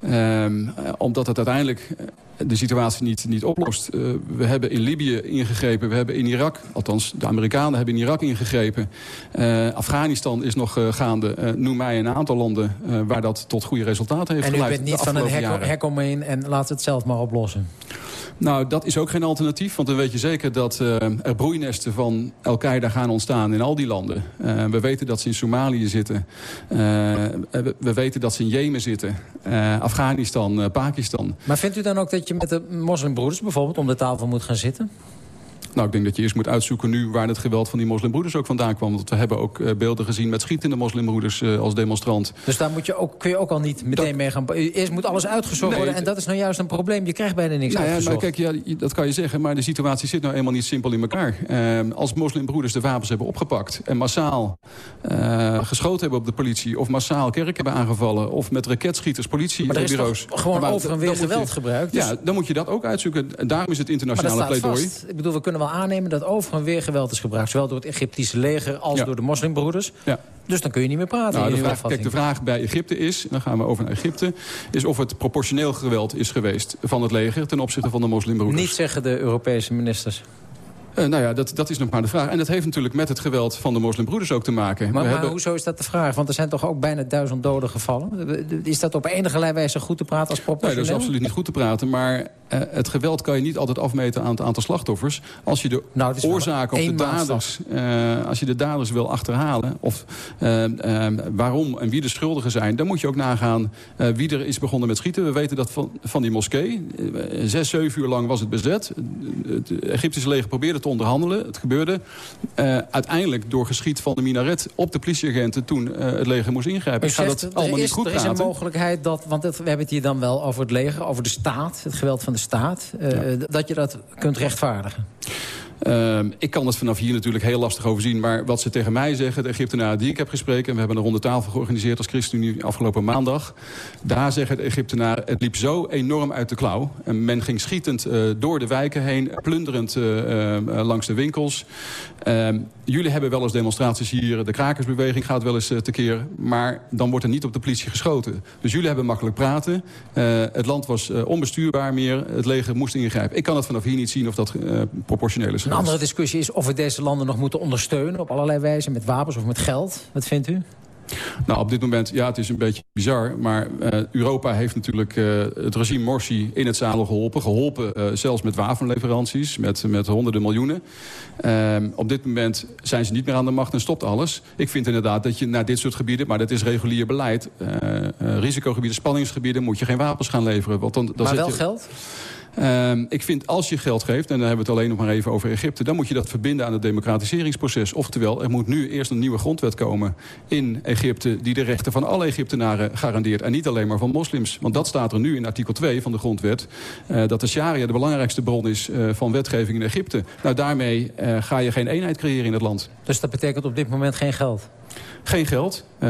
Ehm, eh, omdat het uiteindelijk eh, de situatie niet, niet oplost. Eh, we hebben in Libië ingegrepen, we hebben in Irak... althans, de Amerikanen hebben in Irak ingegrepen. Eh, Afghanistan is nog eh, gaande. Noem mij een aantal landen waar dat tot goede resultaten heeft En u geleid. bent niet van een hek, omheen en laat het zelf maar oplossen. Nou, dat is ook geen alternatief. Want dan weet je zeker dat er broeinesten van Al-Qaeda gaan ontstaan in al die landen. We weten dat ze in Somalië zitten. We, we weten dat ze in Jemen zitten. Afghanistan, Pakistan. Maar vindt u dan ook dat je met de moslimbroeders bijvoorbeeld om de tafel moet gaan zitten? Nou, ik denk dat je eerst moet uitzoeken nu waar het geweld van die moslimbroeders ook vandaan kwam. Want we hebben ook eh, beelden gezien met schietende moslimbroeders eh, als demonstrant. Dus daar moet je ook, kun je ook al niet meteen mee gaan... Eerst moet alles uitgezocht Nee, worden en dat is nou juist een probleem. Je krijgt bijna niks Nou ja, maar uitgezocht. kijk, ja, dat kan je zeggen, maar de situatie zit nou eenmaal niet simpel in elkaar. Eh, als moslimbroeders de wapens hebben opgepakt en massaal eh, geschoten hebben op de politie... of massaal kerk hebben aangevallen of met raketschieters er politiebureaus... gewoon Maar over en weer je- geweld gebruikt? Dus- Ja, dan moet je dat ook uitzoeken. En daarom is het internationale pleidooi... vast. Ik bedoel, we kunnen wel aannemen dat over en weer geweld is gebruikt. Zowel door het Egyptische leger als Ja. door de moslimbroeders. Ja. Dus dan kun je niet meer praten Nou, de vraag, kijk, de vraag bij Egypte is, dan gaan we over naar Egypte... is of het proportioneel geweld is geweest van het leger... ten opzichte van de moslimbroeders. Niet zeggen de Europese ministers. Eh, nou ja, dat, dat is nog maar de vraag. En dat heeft natuurlijk met het geweld van de moslimbroeders ook te maken. Maar, we maar hebben... hoezo is dat de vraag? Want er zijn toch ook bijna duizend doden gevallen? Is dat op enige wijze goed te praten als Nee, proportioneel? dat is absoluut niet goed te praten. Maar eh, het geweld kan je niet altijd afmeten aan het aantal slachtoffers. Als je de Nou, oorzaken of de daders... eh, als je de daders wil achterhalen... of eh, eh, waarom en wie de schuldigen zijn... dan moet je ook nagaan eh, wie er is begonnen met schieten. We weten dat van, van die moskee. eh, zes, zeven uur lang was het bezet. Het Egyptische leger probeerde te onderhandelen. Het gebeurde eh, uiteindelijk door geschiet van de minaret... op de politieagenten toen eh, het leger moest ingrijpen. U Ik ga zegt, dat allemaal is, niet goed Er is een praten. mogelijkheid dat, want het- we hebben het hier dan wel over het leger, over de staat, het geweld van de staat, eh, dat je dat kunt rechtvaardigen. Ehm, ik kan het vanaf hier natuurlijk heel lastig overzien. Maar wat ze tegen mij zeggen, de Egyptenaren die ik heb gesproken... en we hebben een ronde tafel georganiseerd als ChristenUnie afgelopen maandag... daar zeggen de Egyptenaren, het liep zo enorm uit de klauw. En men ging schietend eh, door de wijken heen, plunderend eh, eh, langs de winkels. Ehm, jullie hebben wel eens demonstraties hier, de krakersbeweging gaat wel eens eh, tekeer... maar dan wordt er niet op de politie geschoten. Dus jullie hebben makkelijk praten. Eh, het land was eh, onbestuurbaar meer, het leger moest ingrijpen. Ik kan het vanaf hier niet zien of dat proportioneel is Een andere discussie is of we deze landen nog moeten ondersteunen op allerlei wijzen, met wapens of met geld. Wat vindt u? Nou, op dit moment, ja, het is een beetje bizar. Maar eh, Europa heeft natuurlijk eh, het regime Morsi in het zadel geholpen. Geholpen eh, zelfs met wapenleveranties, met, met honderden miljoenen. Ehm, op dit moment zijn ze niet meer aan de macht en stopt alles. Ik vind inderdaad dat je naar dit soort gebieden, maar dat is regulier beleid... risicogebieden, spanningsgebieden, moet je geen wapens gaan leveren. Want dan, dan maar wel je, geld? Ehm, ik vind als je geld geeft, en dan hebben we het alleen nog maar even over Egypte... dan moet je dat verbinden aan het democratiseringsproces. Oftewel, er moet nu eerst een nieuwe grondwet komen in Egypte... die de rechten van alle Egyptenaren garandeert. En niet alleen maar van moslims. Want dat staat er nu in artikel 2 van de grondwet... eh, dat de sharia de belangrijkste bron is eh, van wetgeving in Egypte. Nou, daarmee eh, ga je geen eenheid creëren in het land. Dus dat betekent op dit moment geen geld? Geen geld, eh,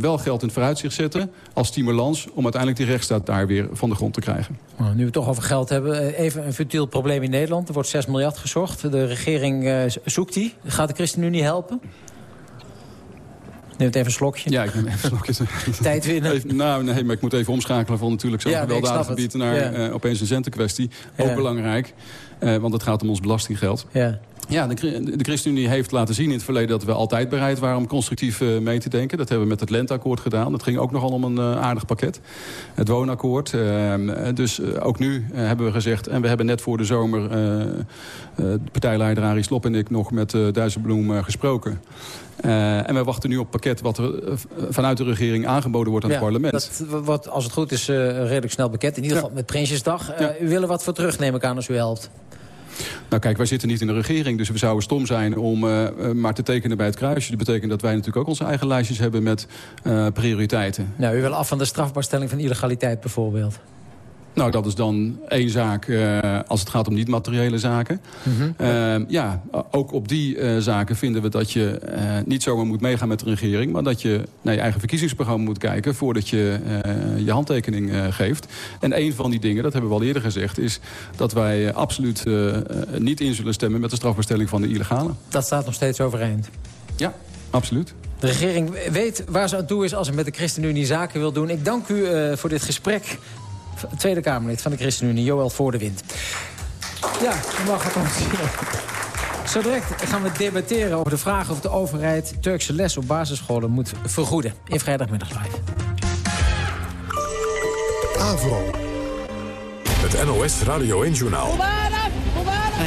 wel geld in het vooruitzicht zetten... als stimulans om uiteindelijk die rechtsstaat daar weer van de grond te krijgen. Nou, nu we het toch over geld hebben, eh, even een futiel probleem in Nederland. Er wordt 6 miljard gezocht. De regering eh, zoekt die. Gaat de ChristenUnie helpen? Neem het even een slokje. Ja, ik neem even een slokje. *laughs* Tijd winnen. Even, nou, nee, maar ik moet even omschakelen van natuurlijk zo'n Ja, gewelddadig gebied naar Ja. opeens een centenkwestie. Ook Ja. belangrijk, want het gaat om ons belastinggeld. Ja. Ja, de, de ChristenUnie heeft laten zien in het verleden dat we altijd bereid waren om constructief eh, mee te denken. Dat hebben we met het Lenteakkoord gedaan. Dat ging ook nogal om een eh, aardig pakket. Het woonakkoord. eh, dus ook nu hebben we gezegd, en we hebben net voor de zomer de partijleider Arie Slob en ik nog met eh, gesproken. En we wachten nu op het pakket wat er vanuit de regering aangeboden wordt aan het parlement. Dat wordt, als het goed is, redelijk snel bekend. In ieder geval met Prinsjesdag. U wil er wat voor terug, neem ik aan, als u helpt. Nou kijk, wij zitten niet in de regering, dus we zouden stom zijn om uh, uh, maar te tekenen bij het kruisje. Dat betekent dat wij natuurlijk ook onze eigen lijstjes hebben met uh, prioriteiten. Nou, u wil af van de strafbaarstelling van illegaliteit bijvoorbeeld. Nou, dat is dan één zaak eh, als het gaat om niet-materiële zaken. Uh, ja, ook op die uh, zaken vinden we dat je niet zomaar moet meegaan met de regering... maar dat je naar je eigen verkiezingsprogramma moet kijken... voordat je je handtekening geeft. En een van die dingen, dat hebben we al eerder gezegd... is dat wij absoluut niet in zullen stemmen met de strafbestelling van de illegale. Dat staat nog steeds overeind. Ja, absoluut. De regering weet waar ze aan toe is als ze met de ChristenUnie zaken wil doen. Ik dank u voor dit gesprek. Tweede Kamerlid van de ChristenUnie, Joël Voordewind. Ja, mag het ons Zo direct gaan we debatteren over de vraag of de overheid Turkse les op basisscholen moet vergoeden. In vrijdagmiddag live. Avro. Het NOS Radio 1 Journaal.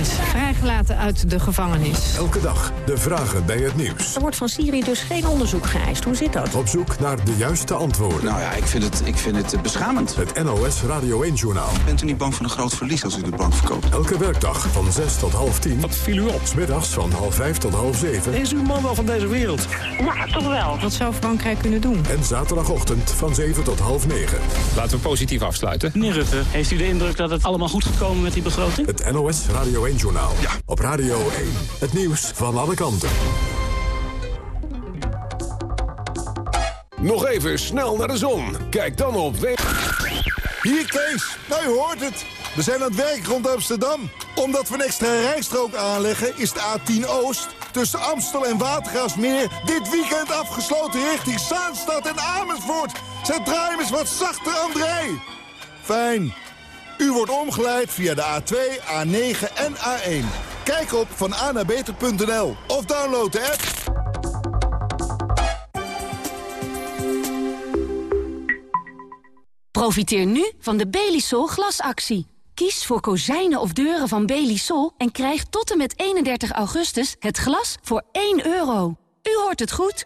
Vrijgelaten uit de gevangenis. Elke dag de vragen bij het nieuws. Er wordt van Syrië dus geen onderzoek geëist. Hoe zit dat? Op zoek naar de juiste antwoorden. Nou ja, ik vind het, ik vind het beschamend. Het NOS Radio 1 Journaal. Bent u niet bang voor een groot verlies als u de bank verkoopt? Elke werkdag van 6 tot half 10. Wat viel u op? Smiddags van half 5 tot half 7. Is uw man wel van deze wereld? Ja, toch wel. Wat zou Frankrijk kunnen doen? En zaterdagochtend van 7 tot half 9. Laten we positief afsluiten. Meneer Rutte, heeft u de indruk dat het allemaal goed gekomen met die begroting? Het NOS Radio 1 Journaal. Ja. Op Radio 1. Het nieuws van alle kanten. Nog even snel naar de zon. Kijk dan op... Hier Kees, nou je hoort het. We zijn aan het werk rond Amsterdam. Omdat we een extra rijstrook aanleggen is de A10 Oost... tussen Amstel en Watergraafsmeer dit weekend afgesloten richting Zaanstad en Amersfoort. Zet draai hem eens wat zachter, André. Fijn. U wordt omgeleid via de A2, A9 en A1. Kijk op vananabeter.nl of download de app. Profiteer nu van de Belisol glasactie. Kies voor kozijnen of deuren van Belisol en krijg tot en met 31 augustus het glas voor 1 euro. U hoort het goed.